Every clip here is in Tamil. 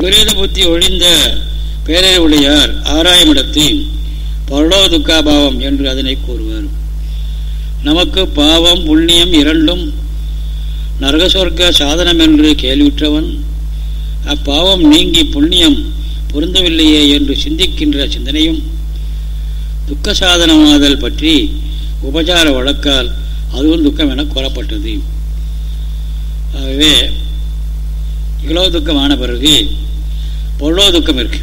விரேத புத்தி ஒழிந்த பேரறிவுடையார் ஆராயமிடத்தில் பரலோ துக்காபாவம் என்று அதனை கூறுவார். நமக்கு பாவம் புண்ணியம் இரண்டும் நரகசொர்க்க சாதனம் என்று கேள்வியுற்றவன் அப்பாவம் நீங்கி புண்ணியம் பொருந்தவில்லையே என்று சிந்திக்கின்ற சிந்தனையும் துக்க சாதனமாதல் பற்றி உபச்சார வழக்கால் அதுவும் துக்கம் என கூறப்பட்டது ஆகவே இவ்வளவு துக்கமான பிறகு பொருளோ துக்கம் இருக்கு.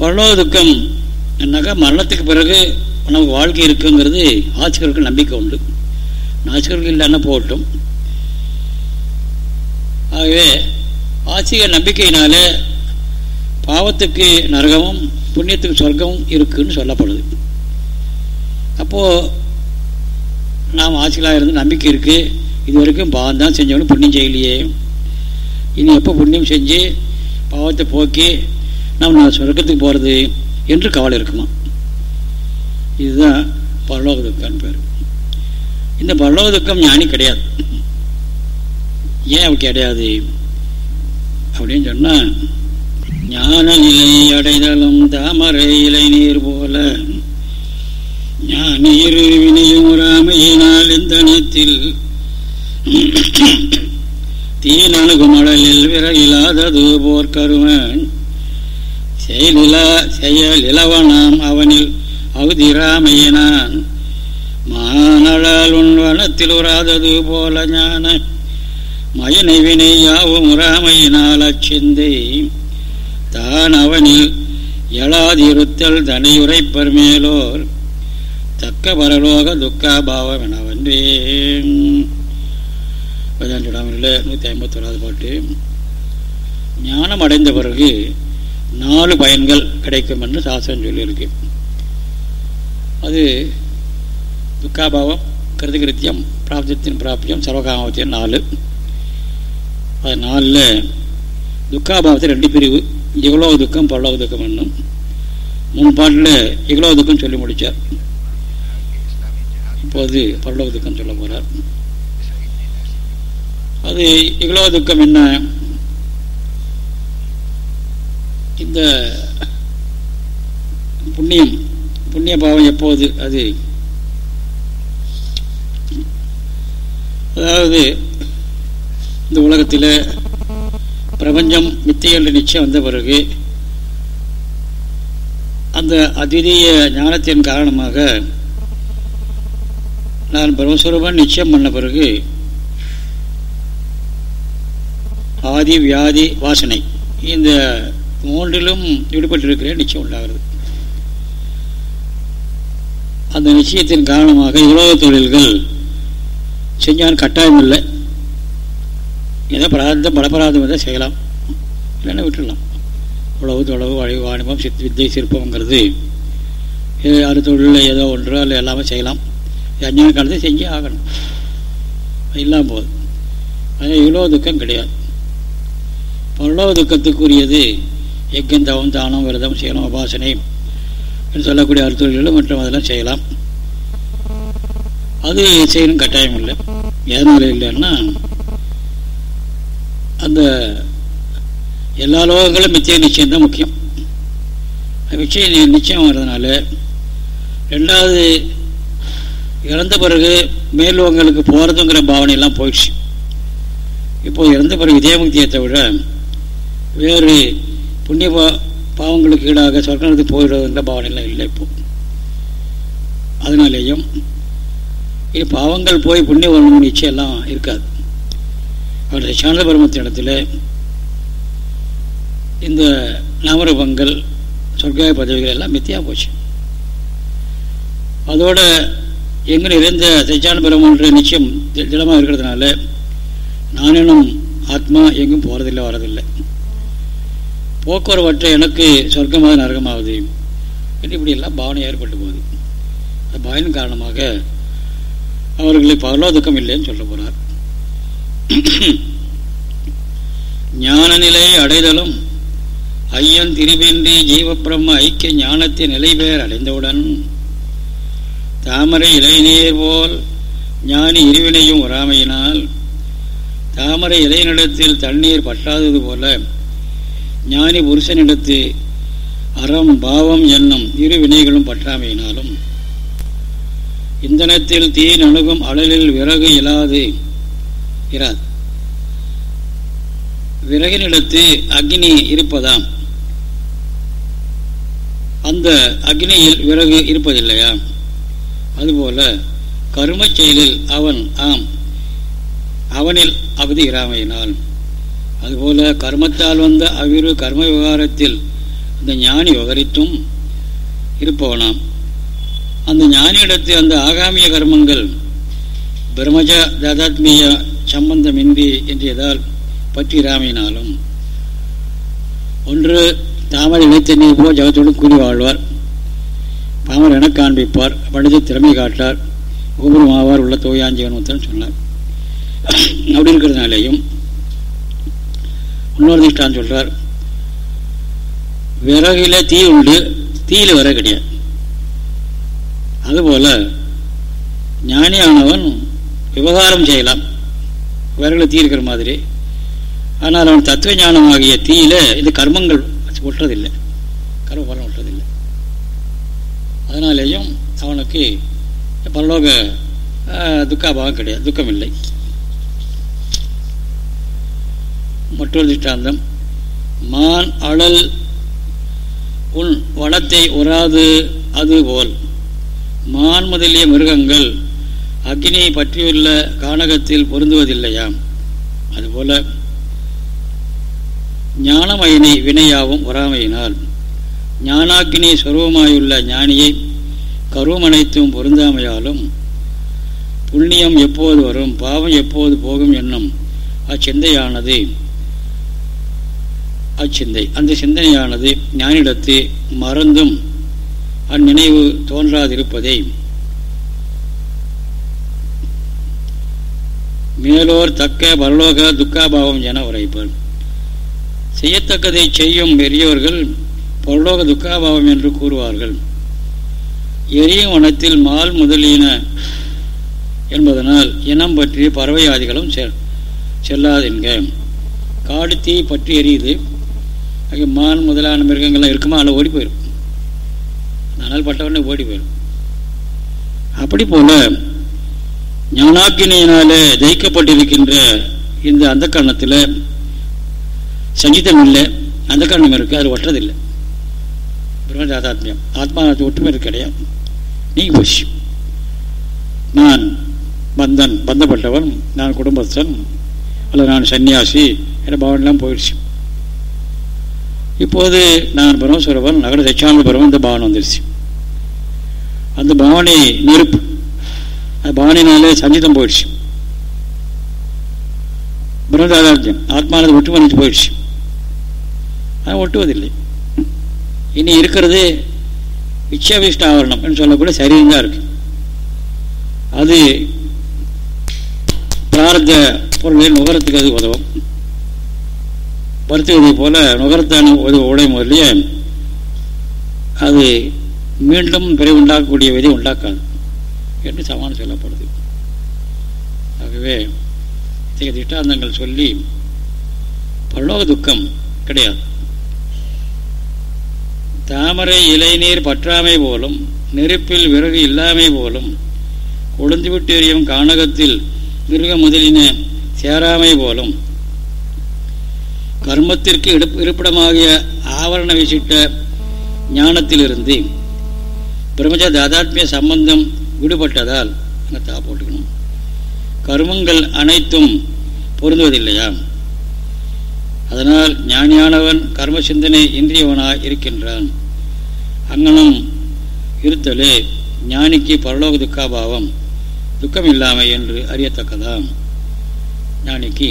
பரலோ துக்கம் என்னாக்கா மரணத்துக்கு பிறகு நமக்கு வாழ்க்கை இருக்குங்கிறது ஆசிரியர்களுக்கு நம்பிக்கை உண்டு. நாசிகர்கள் இல்லைன்னா போகட்டும். ஆகவே ஆசிக நம்பிக்கையினால பாவத்துக்கு நரகமும் புண்ணியத்துக்கு சொர்க்கமும் இருக்குன்னு சொல்லப்படுது. அப்போது நாம் ஆசிகளாக இருந்து நம்பிக்கை இருக்குது இது வரைக்கும் பாவம் தான் செஞ்சவனும் புண்ணியம் செய்யலையே. இனி எப்போ புண்ணியம் செஞ்சு பாவத்தை போக்கி நாம் நான் சொர்க்கத்துக்கு போகிறது என்று கவலை இருக்குமா? இதுதான் பரலோக துக்கம்னு பேர். இந்த பரலோக துக்கம் ஞானி கிடையாது. ஏன் அப்படி கிடையாது? அப்படின்னு சொன்னால் ஞான நிலை அடைதலும் தாமரை இலை நீர் போல ஞான இரு வினையும் ராமையினால் இந்த நத்தில் தீனணுகுமடலில் விறகிலாதது போர் கருவன் செயலிலா செயல் இளவனாம் அவனில் அவுதிராமையினான் மானழால் உன்வனத்தில் உறாதது போல ஞான மயனை வினை யாவும் உறாமையினால் அச்சிந்தை தான் அவனில் எழாதிருத்தல் தனையுரைப்பர் மேலோர். தக்க பரலோக துக்காபாவம் எனவன்றேன். பதினெட்டு நூற்றி ஐம்பத்தி ஐம்பத்தோராது பாட்டு. ஞானம் அடைந்த பிறகு நாலு பயன்கள் கிடைக்கும் என்று சாஸ்திரம் சொல்லியிருக்கு. அது துக்காபாவம் கிருதகிருத்தியம் பிராப்தியத்தின் பிராப்தியம் சர்வகாமத்தியம் நாலு. அது நாலில் துக்காபாவத்தில் ரெண்டு பிரிவு இவ்வளோ துக்கம் பல்லவ துக்கம் என்னும். மூணு பாட்டில் இவ்வளோ துக்கம் சொல்லி முடித்தார் இப்போது பல்லவ துக்கம் சொல்ல போகிறார் அது இவ்வளோ துக்கம் என்ன? இந்த புண்ணியம் புண்ணிய பாவம் எப்போது அது? அதாவது இந்த உலகத்தில் பிரபஞ்சம் மித்தை நிச்சயம் வந்த பிறகு அந்த அதிதீய ஞானத்தின் காரணமாக நான் பிரம்மஸ்வரூபன் நிச்சயம் பண்ண பிறகு ஆதி வியாதி வாசனை. இந்த மூன்றிலும் ஈடுபட்டிருக்கிறேன் நிச்சயம் உண்டாகிறது. அந்த நிச்சயத்தின் காரணமாக உலக தொழில்கள் செஞ்சான் கட்டாயம் இல்லை ஏதோ பிரார்த்தம் பலபராதம் தான் செய்யலாம். இல்லைன்னா விட்டுடலாம் உழவு தொழவு வழி வாணிபம் சித் வித்தை சிற்பங்கிறது அறு தொழிலில் ஏதோ ஒன்று அல்ல எல்லாமே செய்யலாம். அஞ்சான காலத்தை செஞ்சே ஆகணும். இல்லாமல் போகுது. அது இவ்வளோ துக்கம் கிடையாது. பரலோக துக்கத்துக்குரியது யக்கம் தவம் தானம் விரதம் செய்யலாம் உபாசனை என்று சொல்லக்கூடிய அறுத்தொழில்களும் மற்றும் அதெல்லாம் செய்யலாம். அது செய்யணும் கட்டாயம் இல்லை. எதனால இல்லைன்னா அந்த எல்லா லோகங்களும் மித்திய நிச்சயம் தான் முக்கியம். நிச்சய நிச்சயம் வர்றதுனால ரெண்டாவது இறந்த பிறகு மேல்லோகங்களுக்கு போகிறதுங்கிற பாவனையெல்லாம் போயிடுச்சு. இப்போ இறந்த பிறகு இதயமுக்தியத்தை விட வேறு புண்ணிய பா பாவங்களுக்கு ஈடாக சொர்க்கத்துக்கு போயிடுறதுன்ற பாவனைலாம் இல்லை இப்போ. அதனாலேயும் இது பாவங்கள் போய் புண்ணிய வரணும் நிச்சயம் எல்லாம் இருக்காது. அவர் சாந்த பரமத்தின் இடத்துல இந்த நாமரூபங்கள் சொர்க்காய பதவிகள் எல்லாம் மித்தியாக போச்சு. அதோட எங்கே நிறைந்த சச்சான பிரம்மன்ற நிச்சயம் திடமாக இருக்கிறதுனால நானும் ஆத்மா எங்கும் போகிறதில்லை வரதில்லை. போக்குவரவற்ற எனக்கு சொர்க்கமாக நரகமாகுது என்று இப்படியெல்லாம் பாவனை ஏற்பட்டு போகுது. அந்த பாவனின் காரணமாக அவர்களுக்கு பரலோ துக்கம் இல்லைன்னு சொல்ல போகிறார் ஞான நிலை அடைதலும் ஐயன் திரிவின்றி ஜீவப்பிரம்ம ஐக்கிய ஞானத்தின் நிலை பெயர் அடைந்தவுடன் தாமரை இளைநீர் போல் ஞானி இருவினையும் வராமையினால் தாமரை இலையினிடத்தில் தண்ணீர் பற்றாதது போல ஞானி புருஷனிடத்து அறம் பாவம் என்னும் இரு வினைகளும் பற்றாமையினாலும் இந்தனத்தில் தீ நணுகும் அழலில் விறகு இலாது இராது. விறகினிடத்து அக்னி இருப்பதாம். அந்த அக்னியில் விறகு இருப்பதில்லையா? அதுபோல கரும செயலில் அவன் ஆம் அவனில் அவதி இராமையினால். அதுபோல கர்மத்தால் வந்த அவிரு கர்ம விவகாரத்தில் அந்த ஞானி விவகரித்தும் இருப்பவனாம். அந்த ஞானியிடத்து அந்த ஆகாமிய கர்மங்கள் பிரம்மஜ தாதாத்மிய சம்பந்தமின்றி என்றதால் பற்றி இராமையினாலும். ஒன்று தாமரை இணைத்தண்ணீர் போல் ஜகத்தோடு கூறி வாழ்வார். பாமர் என காண்பிப்பார் பண்டித திறமை காட்டார் கோபுரம் ஆவார் உள்ள தோயாஞ்சீவன் சொன்னார். அப்படி இருக்கிறதுனாலேயும் இன்னொரு திஷ்டான் சொல்றார் விறகில் தீ உண்டு தீயில விறகு கிடையாது. அதுபோல் ஞானியானவன் விவகாரம் செய்யலாம் விறகுல தீ இருக்கிற மாதிரி. ஆனால் அவன் தத்துவ ஞானமாகிய தீயில இது கர்மங்கள் ஒட்டுறதில்லை. கர்ம பலன் ஒட்டுறதில்லை. அதனாலேயும் அவனுக்கு பரலோக துக்காபாவம் கிடையாது துக்கம் இல்லை மற்றொரு திஷ்டாந்தம் மான் அழல் உன் வளத்தை உறாது அதுபோல் மான் முதலிய மிருகங்கள் அக்னியை பற்றியுள்ள கானகத்தில் பொருந்துவதில்லையாம் அதுபோல ஞானமயினை வினையாவும் வராமையினால் ஞானாக்கினி சுரூபமாயுள்ள ஞானியை கருவமனைத்தும் பொருந்தாமையாலும் புண்ணியம் எப்போது வரும் பாவம் எப்போது போகும் என்னும் அச்சிந்தையானது அச்சிந்தை அந்த சிந்தனையானது ஞானிடத்து மறந்தும் அந்நினைவு தோன்றாதிருப்பதை. மேலோர் தக்க பரலோக துக்காபாவம் என உரைப்பர். செய்யத்தக்கதை செய்யும் பெரியவர்கள் பரலோக துக்காபாவம் என்று கூறுவார்கள். எரியும் வனத்தில் மால் முதலியன என்பதனால் இனம் பற்றி பறவை ஆதிகளும் செல்லாதென்க. காடு தீ பற்றி எரியுது. அங்கே மான் முதலான மிருகங்கள்லாம் இருக்குமா? அதில் ஓடி போயிடும் அதனால் பட்டவனே ஓடி போயிடும் அப்படி போல ஞானாக்கினையினால ஜெயிக்கப்பட்டிருக்கின்ற இந்த அந்த கரணத்தில் சங்கீதம் இல்லை. அந்த கரணம் இருக்கு. அது ஒட்டுறதில்லை பிரம்மதாதாத்மியம் ஆத்மா ஒற்றுமை கிடையாது. நீங்க போச்சு. நான் பந்தன் பந்தப்பட்டவன் நான் குடும்பஸ்தன் அல்ல நான் சன்னியாசி என்ற பாவனெல்லாம் போயிடுச்சு. இப்போது நான் பிரம்மஸ்வரவன் நகர தட்சான பருவம் இந்த பாவனை வந்துருச்சு. அந்த பாவனை நெருப்பு. அந்த பாவனைனாலே சஞ்சிதம் போயிடுச்சு. பிரம்மதாதார்த்தியம் ஆத்மானது ஒட்டு வந்துட்டு போயிடுச்சு. அது ஒட்டுவதில்லை. இனி இருக்கிறது இச்சாபிஷ்ட ஆவரணம் சொல்லக்கூடிய சரீரம் தான் இருக்கு. அது பிரார்த்த பொருளின் நுகரத்துக்கு அது உதவும். வருத்துவதை போல நுகரத்தான உடை முதலிய அது மீண்டும் பிறகு உண்டாக்கக்கூடிய விதை உண்டாக்காது என்று சமானம் சொல்லப்படுது. ஆகவே இத்தகைய திஷ்டாந்தங்கள் சொல்லி பரலோக துக்கம் கிடையாது. தாமரை இலைநீர் பற்றாமை போலும் நெருப்பில் விறகு இல்லாமை போலும் கொழுந்துவிட்டு எறியும் கானகத்தில் மிருக முதலின சேராமை போலும் கர்மத்திற்கு இருப்பிடமாகிய ஆவரண விசிட்ட ஞானத்திலிருந்து பிரபஞ்ச தாதாத்மிய சம்பந்தம் விடுபட்டதால் அங்கே தா போட்டுக்கணும். கர்மங்கள் அனைத்தும் பொருந்துவதில்லையா? அதனால் ஞானியானவன் கர்ம சிந்தனை இன்றியவனாய் இருக்கின்றான். அங்கனம் இருத்தலே ஞானிக்கு பரலோக துக்காபாவம் துக்கம் இல்லாமை என்று அறியத்தக்கதாம். ஞானிக்கு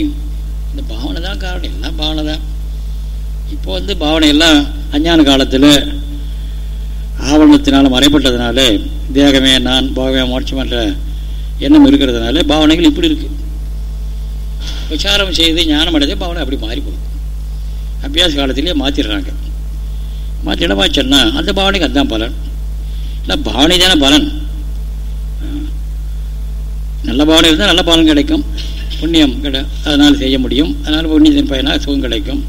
இந்த பாவனை தான் காரணம் எல்லாம் பாவனை தான். இப்போ வந்து பாவனை எல்லாம் அஞ்ஞான காலத்தில் ஆவணத்தினால் மறைப்பட்டதுனால தேகமே நான் போகவே மோட்சமன்ற எண்ணம் இருக்கிறதுனால பாவனைகள் இப்படி இருக்குது விசாரம் செய்து ஞானம் அடைஞ்ச பாவனை அப்படி மாறி போகுது அபியாச காலத்திலேயே மாற்றிடுறாங்க மாற்றிடமா சொன்னால் அந்த பாவனைக்கு அதுதான் பலன். இல்லை பாவனை தானே பலன் நல்ல பாவனை இருந்தால் நல்ல பலன் கிடைக்கும். புண்ணியம் கிட அதனால் செய்ய முடியும். அதனால் புண்ணியத்தின் பயனாக சுகம் கிடைக்கும்.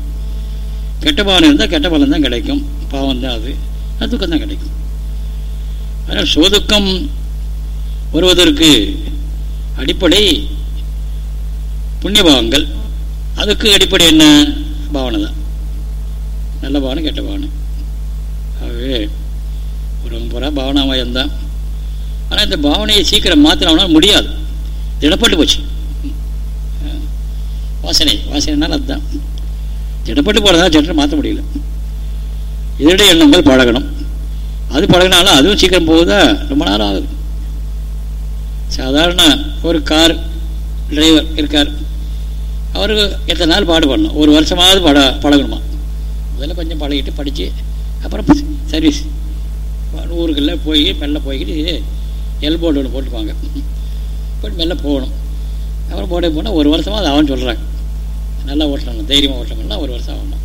கெட்ட பாவனை இருந்தால் கெட்ட பலன் தான் கிடைக்கும். பாவம் தான் அது அது துக்கம் தான் கிடைக்கும். அதனால் சுதுக்கம் வருவதற்கு அடிப்படை புண்ணிய பாவங்கள் அதுக்கு அடிப்படை என்ன? பாவனை தான். நல்ல பாவனை கெட்ட பாவனை. ஆகவே ஒரு பூரா பாவனாமயம் தான் ஆனால் இந்த பாவனையை சீக்கிரம் மாற்றினோம்னா முடியாது. திடப்பட்டு போச்சு. வாசனை வாசனைனால அதுதான். திடப்பட்டு போகிறதா சட்டை மாற்ற முடியல. இதோட எண்ணங்கள் பழகணும். அது பழகினாலும் அதுவும் சீக்கிரம் போகுதா? ரொம்ப நேரம் ஆகுது. சாதாரண ஒரு கார் டிரைவர் இருக்கார். அவருக்கு எத்தனை நாள் பாடுபடணும் ஒரு வருஷமாவது பட பழகணுமா? முதல்ல கொஞ்சம் பழகிட்டு படித்து அப்புறம் சர்வீஸ் ஊருக்குள்ளே போய் மெல்ல போய்கிட்டு எல்போர்டு ஒன்று போட்டுக்குவாங்க போட்டு மெல்ல போகணும். அப்புறம் போட்டே போனால் ஒரு வருஷமாக அது அவன் சொல்கிறாங்க நல்லா ஓட்டணும் தைரியமாக ஓட்டணும்னா ஒரு வருஷம் ஆகணும்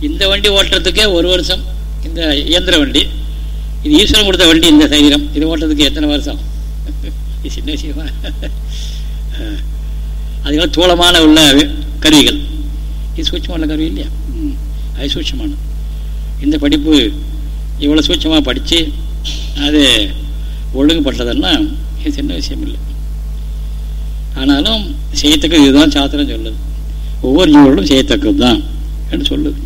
இந்த வண்டி ஓட்டுறதுக்கே ஒரு வருஷம் இந்த இயந்திர வண்டி இது ஈஸ்வரன் கொடுத்த வண்டி இந்த சரீரம் இது ஓட்டுறதுக்கு எத்தனை வருஷம்? இது சின்ன விஷயமா? அதுக்கெல்லாம் தூளமான உள்ள கருவிகள். இது சூட்சமான கருவி இல்லையா? அது சூட்சமான. இந்த படிப்பு இவ்வளோ சூட்சமாக படித்து அது ஒழுங்குபட்டதுன்னா இது சின்ன விஷயம் இல்லை. ஆனாலும் செய்யத்தக்கது இதுதான் சாத்திரம் சொல்லுது. ஒவ்வொரு ஜீவர்களும் செய்யத்தக்கது தான் என்று சொல்லுது.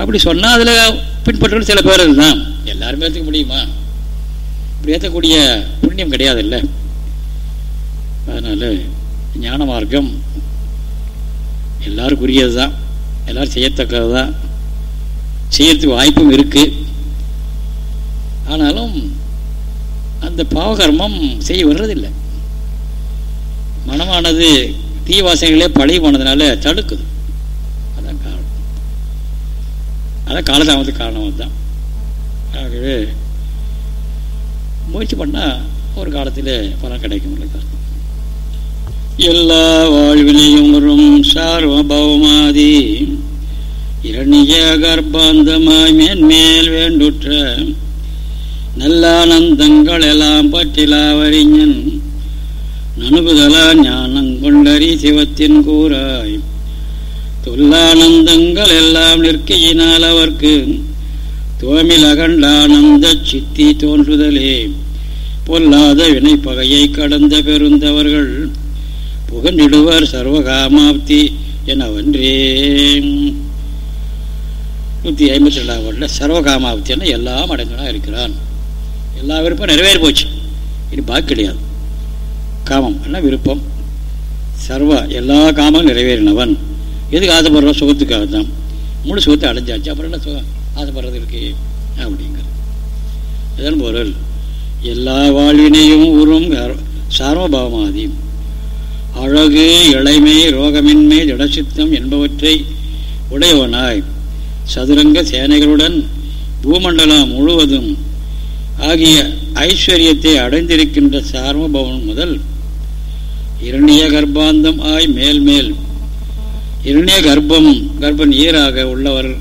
அப்படி சொன்னால் அதில் பின்பற்ற சில பேர் தான் எல்லாருமே ஏற்றுக்க முடியுமா? இப்படி ஏற்றக்கூடிய புண்ணியம் கிடையாது இல்லை அதனால் ஞான மார்க்கம் எல்லாருக்குரியது தான் எல்லோரும் செய்யத்தக்கது தான் செய்யறதுக்கு வாய்ப்பும் இருக்குது ஆனாலும் அந்த பாவகர்மம் செய்ய வர்றதில்லை. மனமானது தீவாசனைகளே பழகி போனதுனால தடுக்குது. அதான் காரணம். அதான் காலதாமத்துக்கு காரணம் அதுதான். ஆகவே முயற்சி பண்ணால் ஒரு காலத்தில் பலன் கிடைக்கும் எல்லா வாழ்விலையும் வரும் சார்வபௌமாதி. இரணிய கர்ப்பாந்தமாய் மேன்மேல் வேண்டுற்ற நல்லானந்தங்கள் எல்லாம் பற்றிலாவறிஞன் நணுகுதலா ஞானங்கொண்டறி சிவத்தின் கூறாய். தொல்லானந்தங்கள் எல்லாம் நிற்கையினால் அவர்க்கு தோமில் அகண்டானந்த சித்தி தோன்றுதலே. பொல்லாத வினைப்பகையை கடந்த பெருந்தவர்கள் புகண்டிடுவர் சர்வகாமாப்தி எனவன்றே நூற்றி ஐம்பத்தி ரெண்டாம் வருடம் சர்வகாமாப்தி என எல்லாம் அடைந்தனா இருக்கிறான். எல்லா விருப்பம் நிறைவேறி போச்சு. இனி பாக்கி கிடையாது. காமம். என்ன விருப்பம்? சர்வ எல்லா காமமும் நிறைவேறினவன். எதுக்கு ஆசைப்படுறோம்? சுகத்துக்காக தான் முழு சுகத்தை அடைஞ்சாச்சு. அப்புறம் என்ன சுகம்? ஆசைப்படுறது இருக்கு. அப்படிங்கிற இதன் பொருள் எல்லா வாழ்வினையும் உறும் சார்வபாவமாதி. அழகு இளைமை ரோகமின்மை திடசித்தம் என்பவற்றை உடையவனாய். சதுரங்க சேனைகளுடன் பூமண்டலம் முழுவதும் ஆகிய ஐஸ்வர்யத்தை அடைந்திருக்கின்ற சார்வபவன் முதல் இரணிய கர்ப்பாந்தம் ஆய் மேல் மேல் இரணிய கர்ப்பம் கர்ப்பன் ஈராக உள்ளவர்.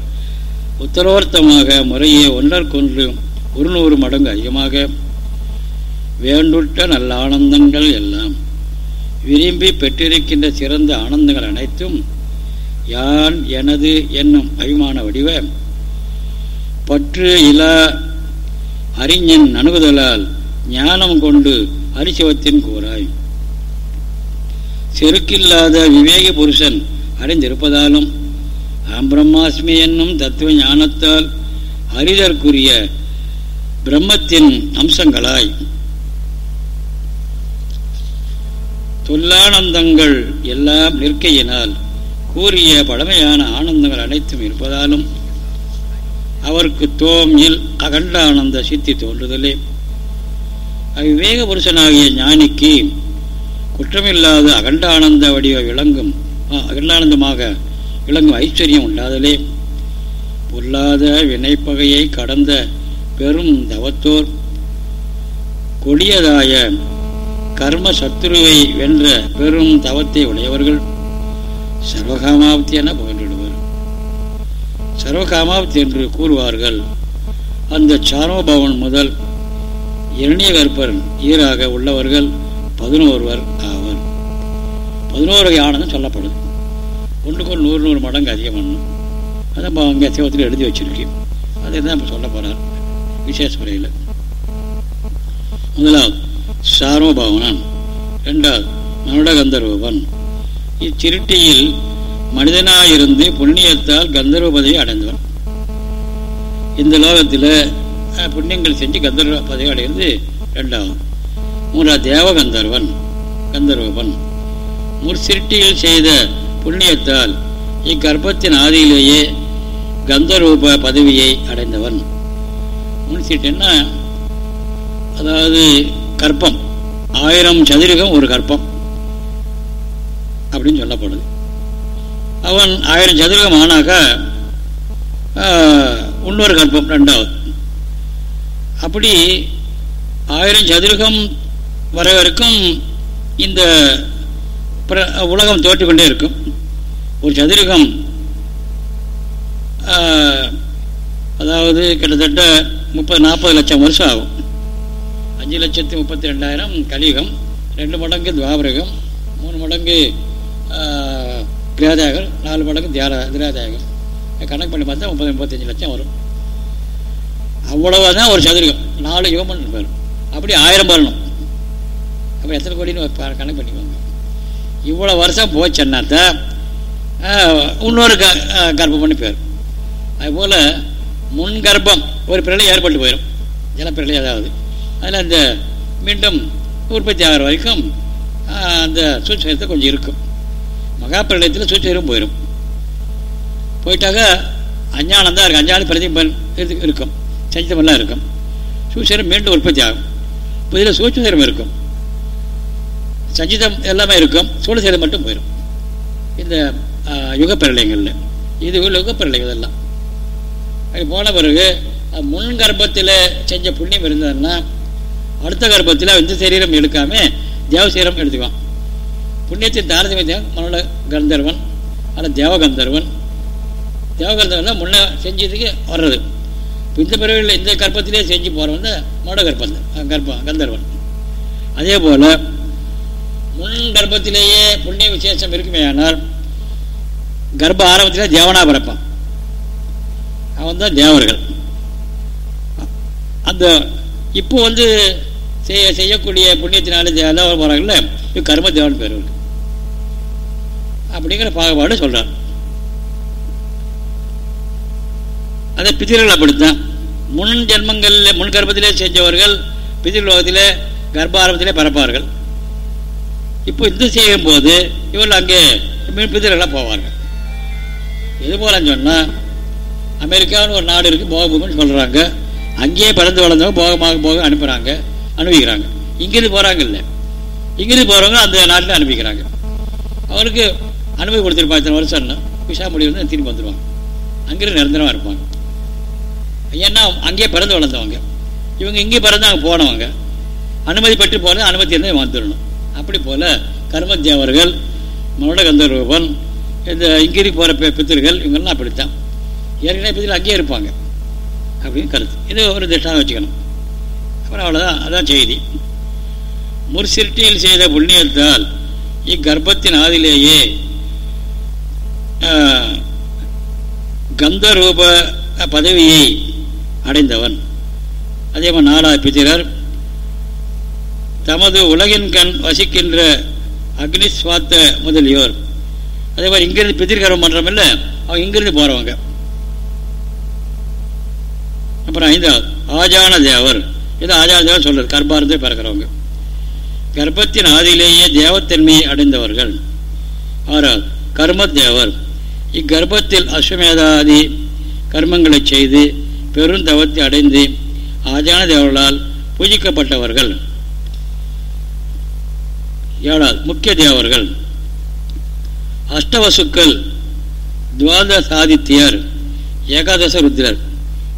உத்தரோர்த்தமாக முறையே ஒன்றற்கொன்று ஒரு நூறு மடங்கு அதிகமாக. வேண்டுட்ட நல்ல ஆனந்தங்கள் எல்லாம். விரும்பி பெற்றிருக்கின்ற சிறந்த ஆனந்தங்கள் அனைத்தும் யான் எனது என்னும் அபிமான வடிவ. பற்று இலா அறிஞன் அணுகுதலால் ஞானம் கொண்டு அரிசிவத்தின் கூறாய். செருக்கில்லாத விவேக புருஷன் அறிந்திருப்பதாலும் பிரம்மாஸ்மி என்னும் தத்துவ ஞானத்தால் அறிதற்குரிய பிரம்மத்தின் அம்சங்களாய். தொல்லானந்தங்கள் எல்லாம் நிற்கையினால் கூறிய பழமையான ஆனந்தங்கள் அனைத்தும் இருப்பதாலும் அவருக்கு தோமியில் அகண்டானந்த சித்தி தோன்றுதலே. அவ்விவேக புருஷனாகிய ஞானிக்கு குற்றமில்லாத அகண்டானந்த வடிவ விளங்கும் அகண்டானந்தமாக விளங்கும் ஐஸ்வர்யம் உண்டாதலே. பொல்லாத வினைப்பகையை கடந்த பெரும் தவத்தோர் கொடியதாய கர்ம சத்துருவை வென்ற பெரும் தவத்தை உடையவர்கள் சர்வகாமாப்தி என புகழ்ந்திடுவர். சர்வகாமாப்தி என்று கூறுவார்கள். அந்த சாரோபவன் முதல் இரணியகற்பன் ஈராக உள்ளவர்கள். பதினோருவர் ஆவர் பதினோரு வகை சொல்லப்படுது. ஒன்றுக்கு ஒரு நூறு நூறு மடங்கு அதிகம் பண்ணும். அதான் அங்கே சிவத்தில் எழுதி வச்சிருக்கேன் அதை தான் இப்போ சொல்ல போகிறார் விசேஷ முறையில். முதலாவது சார்வபாவனன். ரெண்டாவது மனுட கந்தர்வன் இச்சிருட்டியில் மனிதனாயிருந்து புண்ணியத்தால் கந்தர்வ பதவி அடைந்தவன். இந்த லோகத்தில் புண்ணியங்கள் செஞ்சு கந்தர்வ பதவி அடைந்து ரெண்டாவது மூன்றாவது தேவ கந்தர்வன் கந்தர்வன் முற்சிருட்டியில் செய்த புண்ணியத்தால் இக்கர்ப்பத்தின் ஆதியிலேயே கந்தரூப பதவியை அடைந்தவன். முன்சிட்டுன்னா அதாவது கற்பம் ஆயிரம் சதுரகம் ஒரு கற்பம் அப்படின்னு சொல்லப்படுது. அவன் ஆயிரம் சதுரகம் ஆனாக்கா இன்னொரு கற்பம் ரெண்டாவது. அப்படி ஆயிரம் சதுரகம் வரவிருக்கும் இந்த உலகம் தோற்றிக்கொண்டே இருக்கும். ஒரு சதுரகம் அதாவது கிட்டத்தட்ட முப்பது நாற்பது லட்சம் வருஷம் ஆகும். அஞ்சு லட்சத்தி முப்பத்தி ரெண்டாயிரம் கலியுகம் ரெண்டு மடங்கு துவாபரகம் மூணு மடங்கு கிரேதாயகம் நாலு மடங்கு தியார திராதாயகம் கணக்கு பண்ணி பார்த்தா முப்பது முப்பத்தஞ்சு லட்சம் வரும். அவ்வளவு தான் ஒரு சதுரகம். நாலு யுகம் வரும். அப்படி ஆயிரம் வரணும். அப்போ எத்தனை கோடின்னு கணக்கு பண்ணிக்குவாங்க இவ்வளோ வருஷம் போச்சுன்னாத்த இன்னொரு க கர்ப்பம் பண்ணி பேர். அதுபோல் முன் கர்ப்பம் ஒரு பிறலை ஏற்பட்டு போயிடும் ஜலப்பிரளை ஏதாவது அதில் அந்த மீண்டும் உற்பத்தி ஆகிற வரைக்கும் அந்த சூட்சத்தை கொஞ்சம் இருக்கும். மகா பிரளயத்தில் போயிடும் போயிட்டாக்க அஞ்ஞானம் தான் இருக்கும். அஞ்ஞானம் பிரதிபன் இருக்கும். சஞ்சிதமெல்லாம் இருக்கும். சூட்சரம் மீண்டும் உற்பத்தி ஆகும். இப்போ இதில் சூட்சரம் இருக்கும். சஞ்சிதம் எல்லாமே இருக்கும். சூழசேரம் மட்டும் போயிடும் இந்த யுகப்பிரளயங்களில். இது யுகப்பிரளயம் இதெல்லாம். அது போன பிறகு முன் கர்ப்பத்தில் செஞ்ச புண்ணியம் இருந்ததுன்னா அடுத்த கர்ப்பத்தில் இந்த சரீரம் எடுக்காம தேவசீரம் எடுத்துக்குவான். புண்ணியத்தின் தாரதமியம் மனோட கந்தர்வன் அல்ல தேவகந்தர்வன். தேவகந்தர்வன் தான் செஞ்சதுக்கு வர்றது. இந்த பிறவியில் இந்த கர்ப்பத்திலே செஞ்சு போகிறவன் தான் மனோட கர்ப்பம் கர்ப்பம் கந்தர்வன். அதே போல் முன் கர்ப்பத்திலேயே புண்ணிய விசேஷம் இருக்குமே ஆனால் கர்ப்ப ஆரம்பத்தில் தேவனா பிறப்பான். அவன் தான் தேவர்கள். அந்த இப்போ வந்து செய்ய செய்யக்கூடிய புண்ணியத்தினால தேவன் போகிறாங்கல்ல இது கர்ம தேவன் பேர் அப்படிங்கிற பாகுபாடு சொல்கிறான் அந்த பிதிர்கள் அப்படித்தான். முன் ஜென்மங்களில் முன் கர்ப்பத்திலே செஞ்சவர்கள் பிதிர் கர்ப்ப ஆரம்பத்திலே பரப்பார்கள் இப்போ இந்த செய்யும் போது இவர்கள் அங்கே பிதிரெல்லாம் போவார்கள் எது போலன்னு சொன்னால் அமெரிக்கான்னு ஒரு நாடு இருக்குது போகபூமின்னு சொல்கிறாங்க அங்கேயே பிறந்து வளர்ந்தவங்க போகமாக போக அனுப்புகிறாங்க அனுப்பிக்கிறாங்க. இங்கேருந்து போகிறாங்கல்ல இங்கிருந்து போகிறவங்க அந்த நாட்டில் அனுப்பிக்கிறாங்க. அவருக்கு அனுமதி கொடுத்துருப்பாங்க இத்தனை வருஷம்னா. விஷா முடிவு திரும்பி வந்துடுவாங்க அங்கேருந்து நிரந்தரமாக இருப்பாங்க. ஏன்னா அங்கேயே பிறந்து வளர்ந்தவங்க. இவங்க இங்கே பிறந்து அங்கே போனவங்க. அனுமதி பெற்று போகிறது அனுமதி இருந்தால் வந்துடணும். அப்படி போல் கர்மத்தேவர்கள் மருடகந்தரூபன் இந்த இங்கிரி போகிற பித்தர்கள் இவங்கெல்லாம் அப்படித்தான். ஏற்கனவே பித்தர்கள் அங்கேயே இருப்பாங்க. அப்படின்னு கருத்து. இது ஒரு திட்டம் வச்சுக்கணும். அப்புறம் அவ்வளோதான் அதான் செய்தி. முற்சிருட்டியில் செய்த புண்ணியத்தால் இக்கர்ப்பத்தின் ஆதிலேயே கந்தரூப பதவியை அடைந்தவன். அதே மாதிரி நாலா பித்திரர் தமது உலகின் கண் வசிக்கின்ற அக்னி சுவாத்த முதலியோர். அதே மாதிரி இங்கிருந்து பிதிர்கரம் இல்லை அவங்க இங்கிருந்து போகிறவங்க அப்புறம் ஐந்தாவது ஆஜான தேவர். இது ஆஜான தேவர் சொல்றது கர்ப்பாரத்தை பிறக்கிறவங்க. கர்ப்பத்தின் ஆதியிலேயே தேவத்தன்மையை அடைந்தவர்கள். ஆறாவது கர்ம தேவர் இக்கர்ப்பத்தில் அஸ்வமேதாதி கர்மங்களை செய்து பெருந்தவத்தை அடைந்து ஆஜான தேவர்களால் பூஜிக்கப்பட்டவர்கள். ஏழாவது முக்கிய தேவர்கள். அஷ்டவசுக்கள் துவாதசாதித்யர் ஏகாதச ருத்ரர்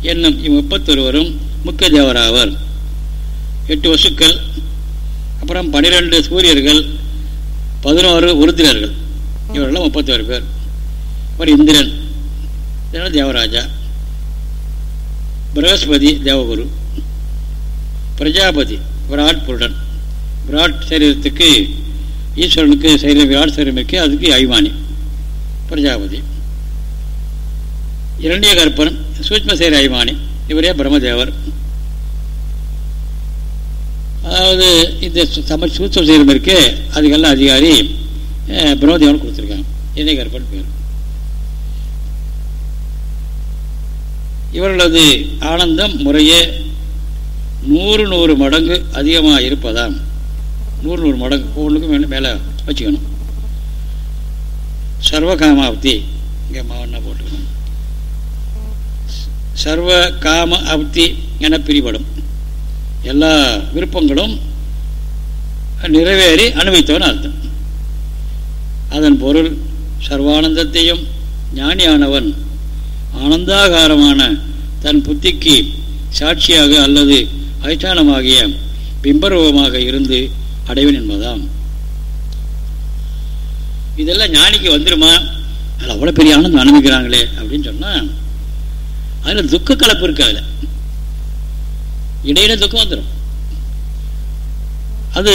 என்னும் இம்முப்பத்தொருவரும் முக்கிய தேவராவர். எட்டு வசுக்கள் அப்புறம் பனிரெண்டு சூரியர்கள் பதினோரு உருத்திரர்கள். இவரெல்லாம் முப்பத்தோரு பேர். அப்புறம் இந்திரன் இதனால் தேவராஜா. பிரகஸ்பதி தேவகுரு. பிரஜாபதி ஒரு புருடன் விராட் சரீரத்துக்கு ஈஸ்வரனுக்கு சரீரம் விராட் சரீரம் இருக்கு அதுக்கு அபிமானி பிரஜாபதி. இரண்டிய கற்பன் சூட்ம சேர அபிமானி இவரே பிரம்மதேவர். அதாவது இந்த சம சூட்ச சரீரம் இருக்கு அதுக்கெல்லாம் அதிகாரி பிரம்மதேவன் கொடுத்துருக்காங்க. இரண்டிய கற்பன் பேர். இவர்களது ஆனந்தம் முறையே நூறு நூறு மடங்கு அதிகமாக இருப்பதாம் நூறு நூறு மடங்கு ஒவ்வொன்றுக்கும் மேலே மேலே வச்சுக்கணும். சர்வ காமாப்தி இங்கே மாவன்னா போட்டுக்கணும். சர்வ காம அப்தி என பிரிபடும். எல்லா விருப்பங்களும் நிறைவேறி அனுபவித்தவன் அர்த்தம். அதன் பொருள் சர்வானந்தத்தையும் ஞானியானவன் ஆனந்தாகாரமான தன் புத்திக்கு சாட்சியாக அல்லது அதிஷ்டானமாகிய பிம்பரூபமாக இருந்து அடைவன் என்பதாம். இதெல்லாம் ஞானிக்கு வந்துடுமா அது அவ்வளோ பெரிய ஆனந்தம் அனுபவிக்கிறாங்களே அப்படின்னு சொன்னால் அதில் துக்க கலப்பு இருக்கு அதில். இடையில துக்கம் வந்துடும் அது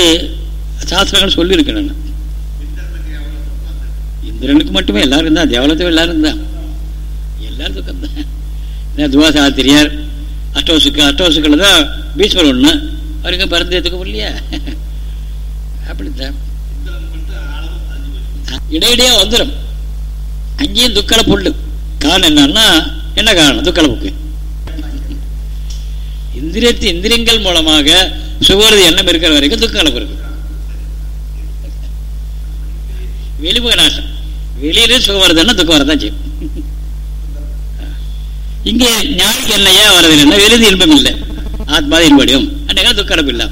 சாஸ்திரங்கள் சொல்லியிருக்கேன் நான் இந்திரனுக்கு மட்டுமே எல்லாரும் தான். தேவலத்தும் எல்லாரும் தான். எல்லாரும் துக்கம் தான் துவாசாத்திரியார் அஷ்டவசுக்கு அஷ்டவசுக்கள் தான் பீஸ்வர் ஒன்று அவருக்கு பிறந்து இல்லையா அப்படித்தான். இடையிடையே வந்துடும் அங்கேயும் துக்கலை புல்லு. காரணம் என்னன்னா என்ன காரணம்? துக்கலப்புக்கு இந்திரியத்து இந்திரியங்கள் மூலமாக சுகரது எண்ணம் இருக்கிற வரைக்கும் துக்கலை இருக்கு வெளிமுக நாசம். வெளியிலே சுகம் வருதுன்னா துக்கம் வரதான் செய்யும். இங்கே ஞானிக்கு என்னையா வரதில்லைன்னா வெளியில் இன்பம் இல்லை. ஆத்மாத இன்படியும் அன்னைக்கா துக்கலப்பு இல்லை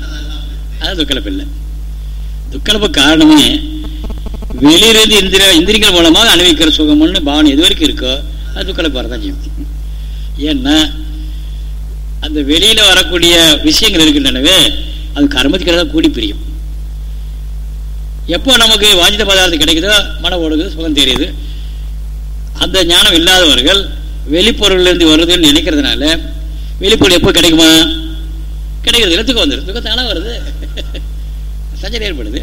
அது துக்கலப்பு இல்லை துக்கலப்ப காரணமே வெளியிலிருந்து இந்திர இந்திரியங்கள் மூலமாக அனுபவிக்கிற சுகம்னு பாவனை எது வரைக்கும் இருக்கோ அது துக்கலப்பு வரதான் செய்யும். ஏன்னா அந்த வெளியில வரக்கூடிய விஷயங்கள் இருக்கின்றனவே அது கர்மத்துக்கிறதா கூடி பிரியும். எப்போ நமக்கு வாஞ்சித பதார்த்தம் கிடைக்குதோ மன ஓடுது சுகம் தெரியுது. அந்த ஞானம் இல்லாதவர்கள் வெளிப்பொருள்லேருந்து வருதுன்னு நினைக்கிறதுனால வெளிப்பொருள் எப்போ கிடைக்குமா? கிடைக்கிறது இல்லை துக்கம் வந்துடும் துக்கம் வருது. சஞ்சலம் ஏற்படுது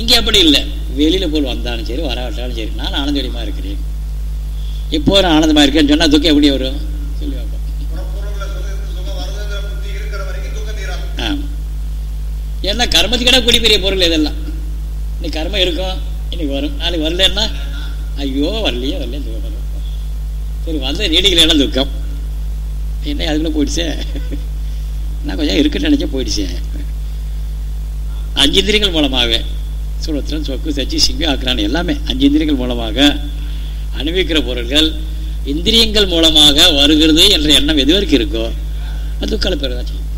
இங்கே அப்படி இல்லை. வெளியில் போல் வந்தாலும் சரி வராவிட்டாலும் சரி நான் ஆனந்தடியமாக இருக்கிறேன். இப்போ நான் ஆனந்தமாக இருக்கேன்னு சொன்னால் துக்கம் எப்படி வரும்? சொல்லி பார்ப்போம். ஆமாம் ஏன்னா கர்மத்துக்கிட்ட கூடி பெரிய பொருள் இதெல்லாம்? இன்னைக்கு கர்மம் இருக்கும் இன்னைக்கு வரும். நாளைக்கு வரலன்னா ஐயோ வரலையே வரலையே துக்கம் வரும் சரி வந்த நீடிக்கல துக்கம். என்ன அதுக்குள்ளே போயிடுச்சே? நான் கொஞ்சம் இருக்குன்னு நினச்சா போயிடுச்சே. அஞ்சு இந்திரியங்கள் மூலமாக. சுரத்திரன் சொக்கு சச்சி சிங்கு ஆக்கிறான் எல்லாமே அஞ்சு இந்திரியங்கள் மூலமாக அனுபவிக்கிற பொருள்கள் இந்திரியங்கள் மூலமாக வருகிறது என்ற எண்ணம் எது வரைக்கும் இருக்கோ அது துக்கால பெறதான் செய்யும்.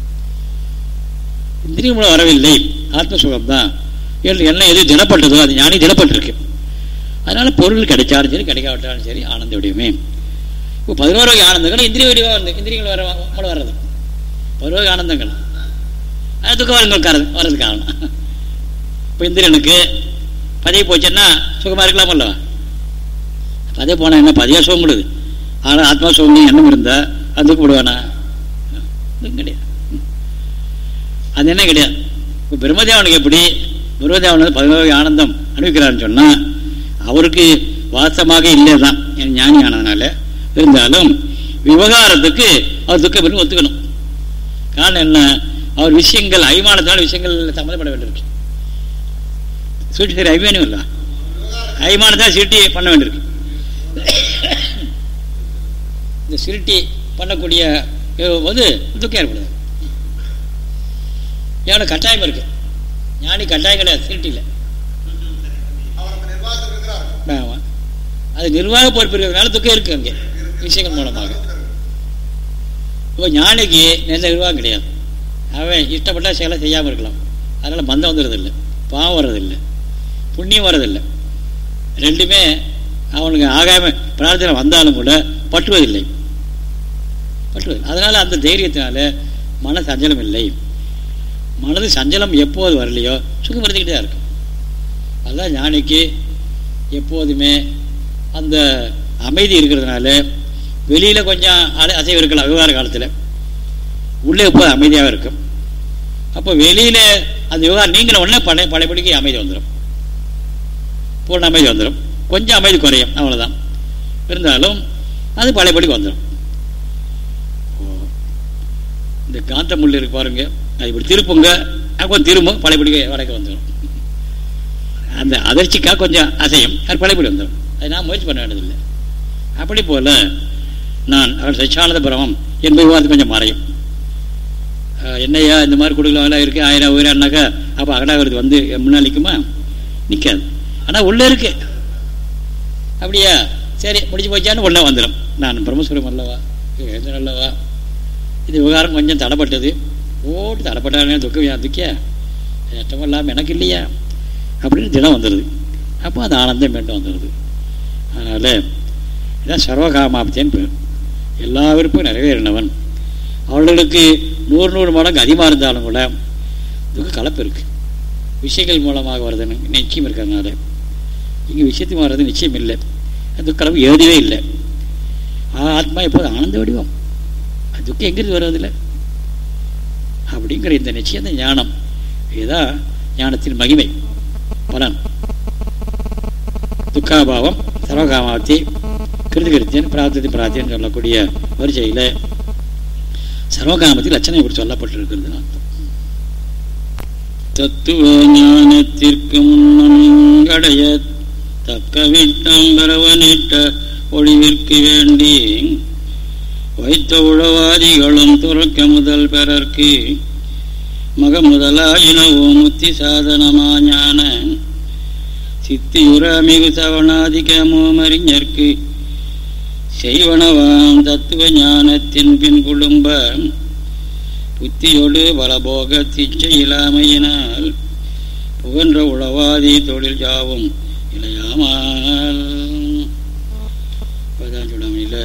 இந்திரியம் மூலம் வரவில்லை ஆத்ம சுகம்தான் என்று எண்ணம் எது திடப்பட்டதோ அது ஞானி திடப்பட்டிருக்கு. அதனால பொருள் கிடைச்சாலும் சரி கிடைக்காவிட்டாலும் சரி ஆனந்த வடிவமே. இப்போ பதினோரு வகை ஆனந்தங்கள் இந்திரிய வடிவாக வந்து இந்திரியங்கள் வர மூலம் வர்றது. பதினோரு ஆனந்தங்கள். துக்க வரங்கள் காரணம் வர்றது காரணம் இப்போ இந்திரனுக்கு பதவி போச்சுன்னா சுகமாக இருக்கலாமல்ல பதவி போனால் என்ன பதவியாக சுகம் கொடுது ஆனால் ஆத்மா சுகம் எண்ணம் இருந்தால் அது துக்கம் விடுவானா கிடையாது. அது என்ன கிடையாது? இப்போ பிரம்மதேவனுக்கு எப்படி? பிரம்மதேவன் பதினோரு ஆனந்தம் அனுபவிக்கிறான்னு சொன்னால் அவருக்கு வாசமாக இல்லை தான் ஞானி ஆனதுனால. இருந்தாலும் விவகாரத்துக்கு அவர் துக்கம் ஒத்துக்கணும். காரணம் என்ன? அவர் விஷயங்கள் அபிமானத்தான விஷயங்கள் சம்மந்தப்பட வேண்டியிருக்கு சீட்டு சரி அபிமானம் இல்லை. அபிமானத்தான் சிருட்டி பண்ண வேண்டியிருக்கு. இந்த சிருட்டி பண்ணக்கூடிய போது துக்கம் ஏற்படுது. எவ்வளோ கட்டாயம் இருக்கு. ஞானி கட்டாயம் கிடையாது சிருட்டியில் ஆமாம் அது நிர்வாக பொறுப்பு இருக்கிறதுனால துக்கம் இருக்கு அங்கே விஷயங்கள் மூலமாக. இப்போ ஞானிக்கு நல்ல நிர்வாகம் கிடையாது. அவன் இஷ்டப்பட்டால் செயலை செய்யாமல் இருக்கலாம். அதனால் பந்தம் வந்துடுறதில்லை. பாவம் வர்றதில்லை. புண்ணியம் வர்றதில்லை. ரெண்டுமே அவனுக்கு ஆகாம பிரார்த்தனை வந்தாலும் கூட பற்றுவதில்லை. பற்றுவது. அதனால் அந்த தைரியத்தினால மன சஞ்சலம் இல்லை. மனது சஞ்சலம் எப்போது வரலையோ சுகம் தான் இருக்கும். அதுதான் ஞானிக்கு எப்போதுமே அந்த அமைதி இருக்கிறதுனால வெளியில் கொஞ்சம் அசைவு இருக்கலாம் விவகார காலத்தில். உள்ளே எப்போது அமைதியாக இருக்கும். அப்போ வெளியில் அந்த விவகாரம் நீங்களும் உடனே பழைய பழையபடிக்கு அமைதி வந்துடும் பூர்ண அமைதி வந்துடும் கொஞ்சம் அமைதி குறையும். அவ்வளோதான் இருந்தாலும் அது பழையபடிக்கு வந்துடும் இந்த காந்த முள் இருக்கு பாருங்க. அது இப்படி திருப்புங்க. அப்போ திரும்பும். பழையபடிக்கு வரைக்கும் வந்துடும் அந்த அதிர்ச்சிக்காக கொஞ்சம் அசையும். அது பழையபடி வந்துடும் அது நான் முயற்சி பண்ண வேண்டியதில்லை. அப்படி போல் நான் அவள் சச்சியானந்த பிரமம் என்பது அது கொஞ்சம் மறையும். என்னையா இந்த மாதிரி கொடுக்கலாம் இருக்குது ஆயிரம் உயிரானாக்கா அப்போ அகடாகிறது வந்து முன்னால் நிற்குமா நிற்காது ஆனால் உள்ளே இருக்கு. அப்படியா? சரி முடிஞ்சு போச்சான்னு உள்ளே வந்துடும் நான் பிரம்மசுரம் அல்லவா? எழுந்தன் அல்லவா? இது விவகாரம் கொஞ்சம் தடைப்பட்டது. ஓட்டு தடைப்பட்டானே துக்கம் துக்கியா? நஷ்டம் இல்லாமல் எனக்கு இல்லையா? அப்படின்னு தினம் வந்துடுது அப்போ அது ஆனந்தம் மீண்டும் வந்துடுது அதனால் இதான் சர்வகாமாப்தியன் பேர். எல்லா விருப்பம் நிறைவேறினவன். அவர்களுக்கு நூறு நூறு மடங்கு அதிகமாக இருந்தாலும் கூட துக்க கலப்பு இருக்குது விஷயங்கள் மூலமாக வருதுன்னு நிச்சயம் இருக்கிறதுனால இங்கே விஷயத்துக்கு வர்றது நிச்சயம் இல்லை. துக்க கலப்பு எழுதவே இல்லை. ஆத்மா எப்போது ஆனந்த வடிவம். அது துக்கம் எங்கிருந்து வருவதில்லை அப்படிங்கிற இந்த நிச்சயம் தான் ஞானம் இதுதான் ஞானத்தின் மகிமை. பலன். துக்காபாவம் சர்வகாமாவத்தி கிருதிகிருத்தியன் பிரார்த்தத்தை பிரார்த்தியன்னு சொல்லக்கூடிய வரிசையில் சர்வகாமத்தில் லட்சணம் இப்படி சொல்லப்பட்டிருக்கிறது. தத்துவ ஞானத்திற்கு முன்னடைய தக்க விட்டம் பரவனிட்ட ஒளிவிற்கு வேண்டி வைத்த உழவாதிகளும் துறக்க முதல் பெறற்கு மக முதலாயினவோ முத்தி சாதனமா ஞான சித்தியுற மிகு சவணாதிகமோ மறிஞர்க்கு செய்வனவாம் தத்துவ ஞானத்தின் பின் குடும்ப. புத்தியோடு பலபோக திச்சை இல்லாமையினால் புகன்ற உளவாதி தொழில் யாவும் இளையாமல் சுடாமையில்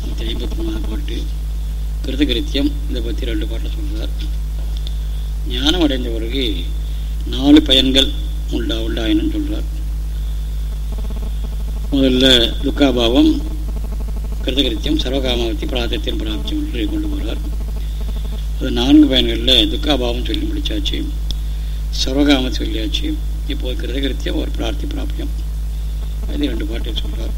நூற்றி ஐம்பத்தி மூணாவது பாட்டு. கிருதகிருத்தியம் இதை பற்றி ரெண்டு பாட்டில் சொல்கிறார் ஞானம் அடைந்த பிறகு நாலு பயன்கள் உண்டா உண்டாயினு சொல்கிறார் முதல்ல துக்காபாவம் கிருதகிருத்தியம் சர்வகாமாவத்தி பிராதத்தியம் பிராப்தியம் என்று கொண்டு போகிறார் அது நான்கு பயன்களில் துக்காபாவம் சொல்லி முடிச்சாச்சு சர்வகாம சொல்லியாச்சு. இப்போது கிருதகிருத்தியம் ஒரு பிரார்த்தி பிராப்தியம். அது ரெண்டு பாட்டை சொல்கிறார்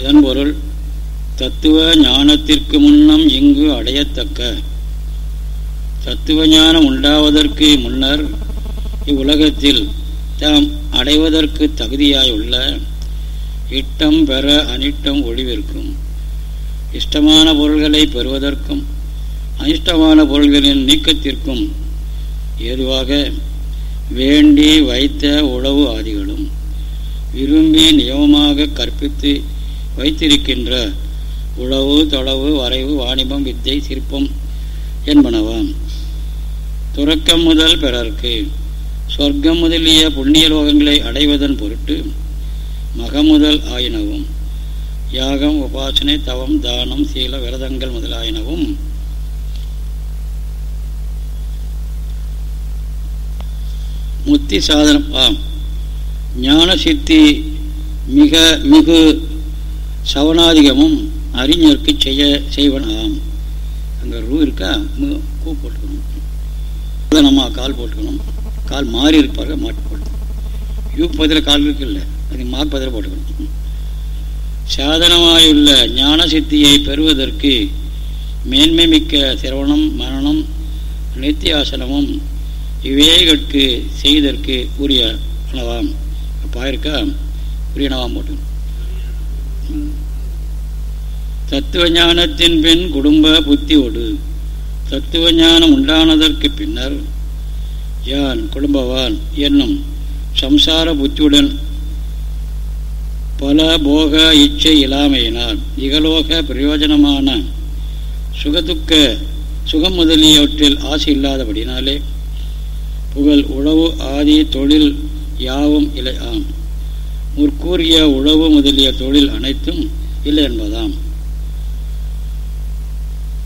இதன் பொருள் தத்துவ ஞானத்திற்கு முன்னம் இங்கு அடையத்தக்க தத்துவ ஞானம் உண்டாவதற்கு முன்னர் இவ்வுலகத்தில் தாம் அடைவதற்கு தகுதியாயுள்ள இட்டம் பெற அனிட்டம் ஒளிவிற்கும் இஷ்டமான பொருள்களை பெறுவதற்கும் அனிஷ்டமான பொருள்களின் நீக்கத்திற்கும் ஏதுவாக வேண்டி வைத்த உழவு ஆதிகளும் விரும்பி நியமமாக கற்பித்து வைத்திருக்கின்ற உழவு தொளவு வரைவு வாணிபம் வித்தை சிற்பம் என்பனவாம் துறக்கம் முதல் பிறர்க்கு சொர்க்கம் முதலிய புண்ணிய லோகங்களை அடைவதன் பொருட்டு மகமுதல் ஆயினவும் யாகம் உபாசனை தவம் தானம் சீல விரதங்கள் முதலாயினவும். முத்தி சாதனம் ஆம் ஞான சித்தி மிக மிகு சவனாதிகமும் அறிஞருக்கு செய்ய செய்வன் ஆம். அங்கே ரூ இருக்கா கூ போட்டுக்கணும். நம்ம கால் போட்டுக்கணும். கால் மாறி இருப்பார்கள் மாட்டு போட்டுக்கணும் யூ பதில் கால் இருக்குல்ல? அது மார்ப்பதில் போட்டுக்கணும். சாதனமாயுள்ள ஞான சித்தியை பெறுவதற்கு மேன்மை மிக்க சிரவணம் மரணம் நித்தியாசனமும் இவைகளுக்கு செய்தற்கு உரிய அணவாம் பாயிருக்கா உரியனவாம் போட்டு தத்துவ ஞானத்தின் பின் குடும்ப புத்தியோடு தத்துவ ஞானம் உண்டானதற்கு பின்னர் யான் குடும்பவான் என்னும் சம்சார புத்தியுடன் பல போக இச்சை இல்லாமையினால் இகலோக பிரயோஜனமான சுகதுக்க சுகம் முதலியவற்றில் ஆசை இல்லாதபடினாலே புகழ் உழவு ஆதி தொழில் யாவும் இல்லை. ஆம். முற்கூறிய உழவு முதலிய தொழில் அனைத்தும் இல்லை என்பதாம்.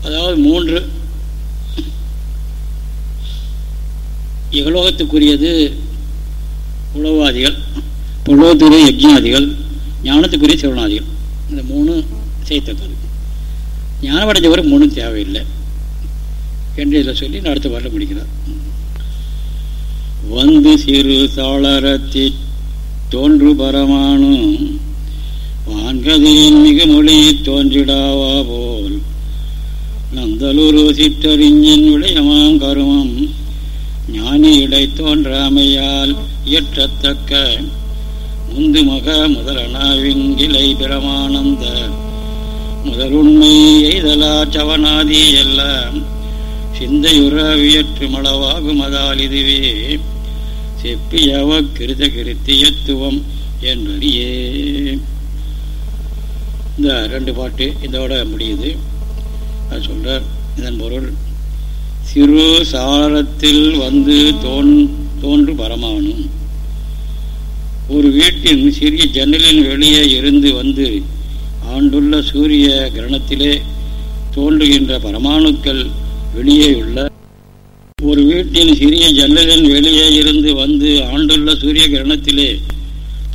அதாவது மூன்று. இகலோகத்துக்குரியது உழவாதிகள் புலோகத்துக்குரிய யஜ்யாதிகள் ஞானத்துக்குரிய சிவனாதிகள் இந்த மூணு செய்யத்தக்கது ஞானம் அடைஞ்சவரை மூணு தேவையில்லை. என்று இதில் சொல்லி அடுத்த பாட்டில் முடிக்கிறார். வந்து சிறு தாளரத்தி தோன்று பரமானும் வான்கதியின் மிக மொழி தோன்றிடாவா போல். நந்தலுரு சிற்றறிஞன் விடயமாம் கருமம் ஞானி இடை தோன்றாமையால் இயற்றத்தக்க உந்து மக முதலனாவிங்கிலை பிரமானந்த முதலுண்மை எய்தலா சவனாதி எல்லாம் சிந்தையுற வியற்று மளவாகும் அதால் இதுவே. செப்பியவ கிருத கிருத்தியத்துவம் என்றறியே. இந்த ரெண்டு பாட்டு இதோட முடியுது. அது சொல்றார் இதன் பொருள் சிறு சாரத்தில் வந்து தோன் தோன்று பரமானும். ஒரு வீட்டின் சிறிய ஜன்னலின் வெளியே இருந்து வந்து ஆண்டுள்ள சூரிய கிரணத்திலே தோன்றுகின்ற பரமாணுக்கள் வெளியே உள்ள ஒரு வீட்டின் சிறிய ஜன்னலின் வெளியே இருந்து வந்து ஆண்டுள்ள சூரிய கிரணத்திலே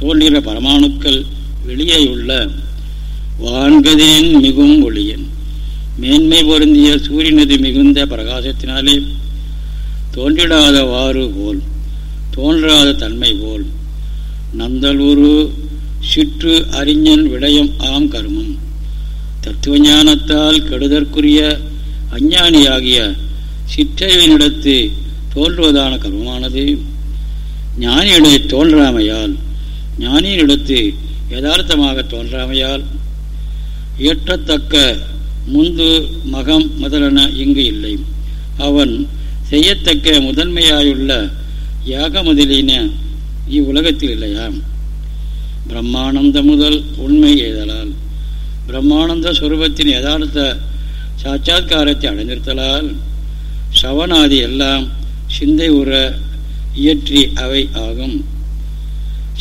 தோன்றுகிற பரமாணுக்கள் வெளியே உள்ள வான்கதியின் மிகும் ஒளியன் மேன்மை பொருந்திய சூரியனது மிகுந்த பிரகாசத்தினாலே தோன்றிடாதவாறு போல் தோன்றாத தன்மை போல் நந்தலூரு சிற்று அறிஞன் விடயம் ஆம் கருமம். தத்துவ ஞானத்தால் கெடுதற்குரிய அஞ்ஞானியாகிய சிற்றையினிடத்து தோன்றுவதான கர்மமானது. ஞானியிட தோன்றாமையால் ஞானியினிடத்து யதார்த்தமாக தோன்றாமையால் இயற்றத்தக்க முந்து மகம் முதலென இங்கு இல்லை. அவன் செய்யத்தக்க முதன்மையாயுள்ள யாக முதலின இவ்வுலகத்தில் இல்லையா? பிரம்மானந்த முதல் உண்மை எய்தலால் பிரம்மானந்த சுரூபத்தின் யதார்த்த சாட்சா்காரத்தை அடைந்திருத்தலால் சவனாதி எல்லாம் சிந்தை உற இயற்றி அவை ஆகும்.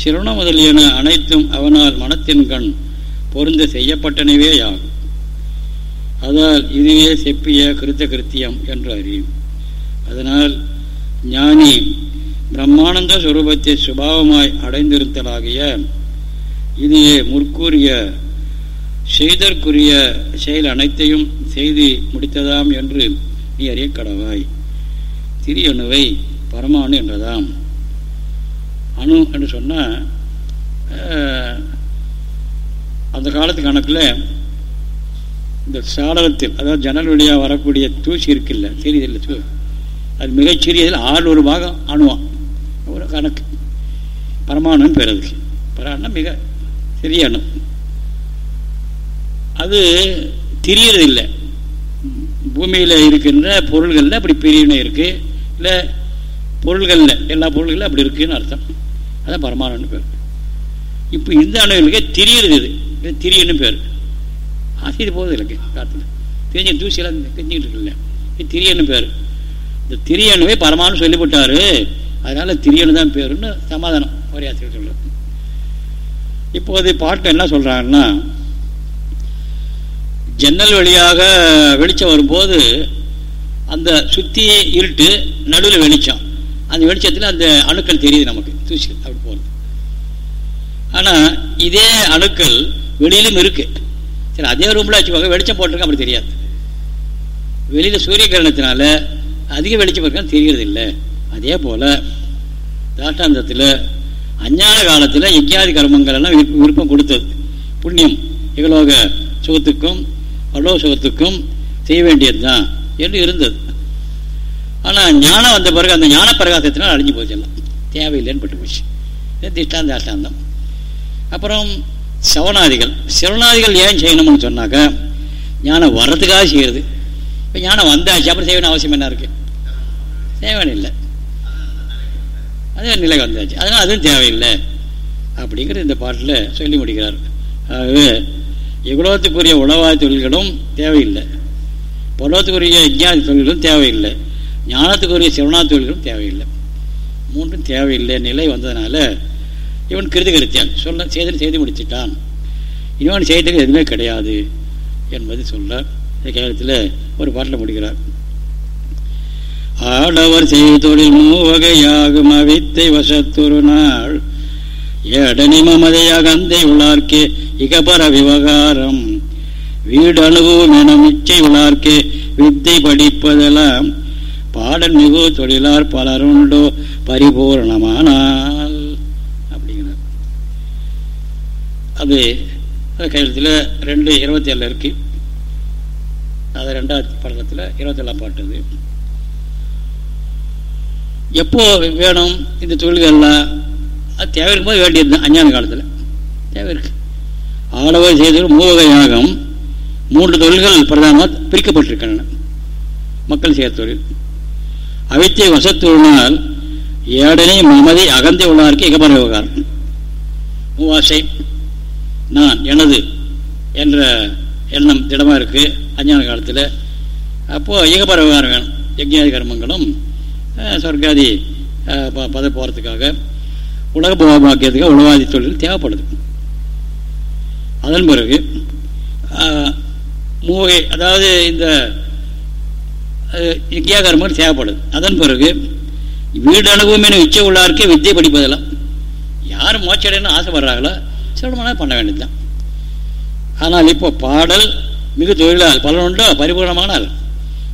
சிறுண முதலியன அனைத்தும் அவனால் மனத்தின் கண் பொருந்த செய்யப்பட்டனவே ஆகும் அதால் இதுவே செப்பிய கிருத்த கிருத்தியம் என்று அறியும். அதனால் ஞானி பிரம்மானந்த சுரூபத்தை சுபாவமாய் அடைந்திருத்தலாகிய இது முற்கூறிய செய்தற்குரிய செயல் அனைத்தையும் செய்து முடித்ததாம் என்று நீ அறிய கடவாய். திரி அணுவை பரமானு என்றதாம். அணு என்று சொன்னால் அந்த காலத்து கணக்கில் இந்த சாளரத்தில் அதாவது ஜன்னல் வழியாக வரக்கூடிய தூசி இருக்குல்ல தெரியுது இல்லை அது மிகச்சிறியதில் ஆறுநூறு பாகம் அணுவான் ஒரு கணக்கு. பரமாணுன்னு பேர் அதுக்கு மிக சிறிய அணு. அது தெரியறது இல்லை. பூமியில் இருக்கின்ற பொருள்களில் அப்படி பிரிவினை இருக்குது இல்லை பொருள்களில் எல்லா பொருள்களில் அப்படி இருக்குதுன்னு அர்த்தம். அதான் பரமானுன்னு பேர். இப்போ இந்த அணுகளுக்கு திரியறது இது. திரியன்னு பேர். அது போகுது இல்லை காற்றுல தெரிஞ்ச தூசியெல்லாம் தெரிஞ்சுக்கிட்டு இருக்குல்ல இது திரியன்னு பேர். இந்த திரியணுவே பரமானு சொல்லிவிட்டாரு. அதனால திரியனு தான் பேருன்னு சமாதானம் ஒரே ஆசிரியர் சொல்ல இப்போது பாட்டு என்ன சொல்கிறாங்கன்னா ஜன்னல் வழியாக வெளிச்சம் வரும்போது அந்த சுற்றி இருட்டு நடுவில் வெளிச்சம். அந்த வெளிச்சத்தில் அந்த அணுக்கள் தெரியுது நமக்கு தூசி அப்படி போகிறது ஆனால் இதே அணுக்கள் வெளியிலும் இருக்கு. சரி அதே ரூமில் வச்சுக்கோங்க வெளிச்சம் போட்டிருக்க அப்படி தெரியாது. வெளியில் சூரிய கிரணத்தினால அதிக வெளிச்சம் இருக்கான்னு தெரியறது இல்லை அதே போல் தாஷ்டாந்தத்தில் அஞ்ஞான காலத்தில் யஜ்யாதி கர்மங்கள் எல்லாம் விருப்பம் கொடுத்தது. புண்ணியம் இகலோக சுகத்துக்கும் அலோக சுகத்துக்கும் செய்ய வேண்டியது தான் என்று இருந்தது. ஆனால் ஞானம் வந்த பிறகு அந்த ஞான பிரகாசத்தினால் அழிஞ்சு போச்சு எல்லாம். தேவையில்லைன்னு பட்டு போச்சு. திஷ்டாந்த அஷ்டாந்தம் அப்புறம் சவனாதிகள் சிவனாதிகள் ஏன் செய்யணும்னு சொன்னாக்க ஞானம் வர்றதுக்காக செய்யறது. இப்போ ஞானம் வந்தாச்சு அப்புறம் செய்யணும் அவசியம் என்ன இருக்குது தேவையான இல்லை அது நிலை வந்தாச்சு அதனால் அதுவும் தேவையில்லை. அப்படிங்கிற இந்த பாட்டில் சொல்லி முடிக்கிறார். ஆகவே எவ்வளோத்துக்குரிய உளவாய் தொழில்களும் தேவையில்லை. பொருளத்துக்குரிய விஞ்ஞான தொழில்களும் தேவையில்லை. ஞானத்துக்குரிய சிவனா தொழில்களும் தேவையில்லை. மூன்றும் தேவையில்லை. நிலை வந்ததுனால இவன் கிருதி கருத்தியான். சொல்ல செய்து செய்து முடிச்சிட்டான். இவன் செய்தது எதுவுமே கிடையாது என்பது சொல்ல இந்த கேரளத்தில் ஒரு பாட்டில் முடிக்கிறார். ஆடவர் செய்தொழில் மூவகையாகும் அவித்தை வசத்துரு நாள். ஏடனி மமதையாக அந்தை உள்ளார்க்கே இகபர விவகாரம். வீடு அணுகும் என மிச்சை உளார்க்கு வித்தை படிப்பதெல்லாம் பாடல் மிகு தொழிலார் பலருண்டோ பரிபூர்ணமானால். அப்படிங்கிறார். அது கையெழுத்தில் ரெண்டு இருபத்தி ஏழில் இருக்கு. அது ரெண்டாவது படத்தில் இருபத்தேழாம் பாட்டு எப்போ வேணும் இந்த தொழில்கள்லாம்? அது தேவை இருக்கும்போது வேண்டியது தான் அஞ்ஞான காலத்தில். தேவை இருக்கு. ஆடவர் செய்த மூவக யாகம். மூன்று தொழில்கள் பிரதானமாக பிரிக்கப்பட்டிருக்கின்றன. மக்கள் செய்கிற தொழில். அவித்திய வசத்தொழினால் ஏடனே மமதி அகந்தை உள்ளாருக்கு இகபர விவகாரம். மூவாசை நான் எனது என்ற எண்ணம் திடமாக இருக்குது அஞ்ஞான காலத்தில். அப்போது இகபர விவகாரம் வேணும். யஜ்யாதி கர்மங்களும் சொர்க்காதி பத போகிறதுக்காக உலக போகமாக்கியதுக்காக உணவாதி தொழில் தேவைப்படுது. அதன் பிறகு மூவை அதாவது இந்த யஜ்யாகர்மங்கள் தேவைப்படுது. அதன் பிறகு வீடு அனுபவமே உச்ச உள்ளாருக்கே வித்தியை படிப்பதெல்லாம் யார் மோச்சடைன்னு ஆசைப்படுறாங்களோ சிரமமான பண்ண வேண்டியதுதான். ஆனால் இப்போ பாடல் மிகு தொழிலால் பலனுண்டோ பரிபூர்ணமானால்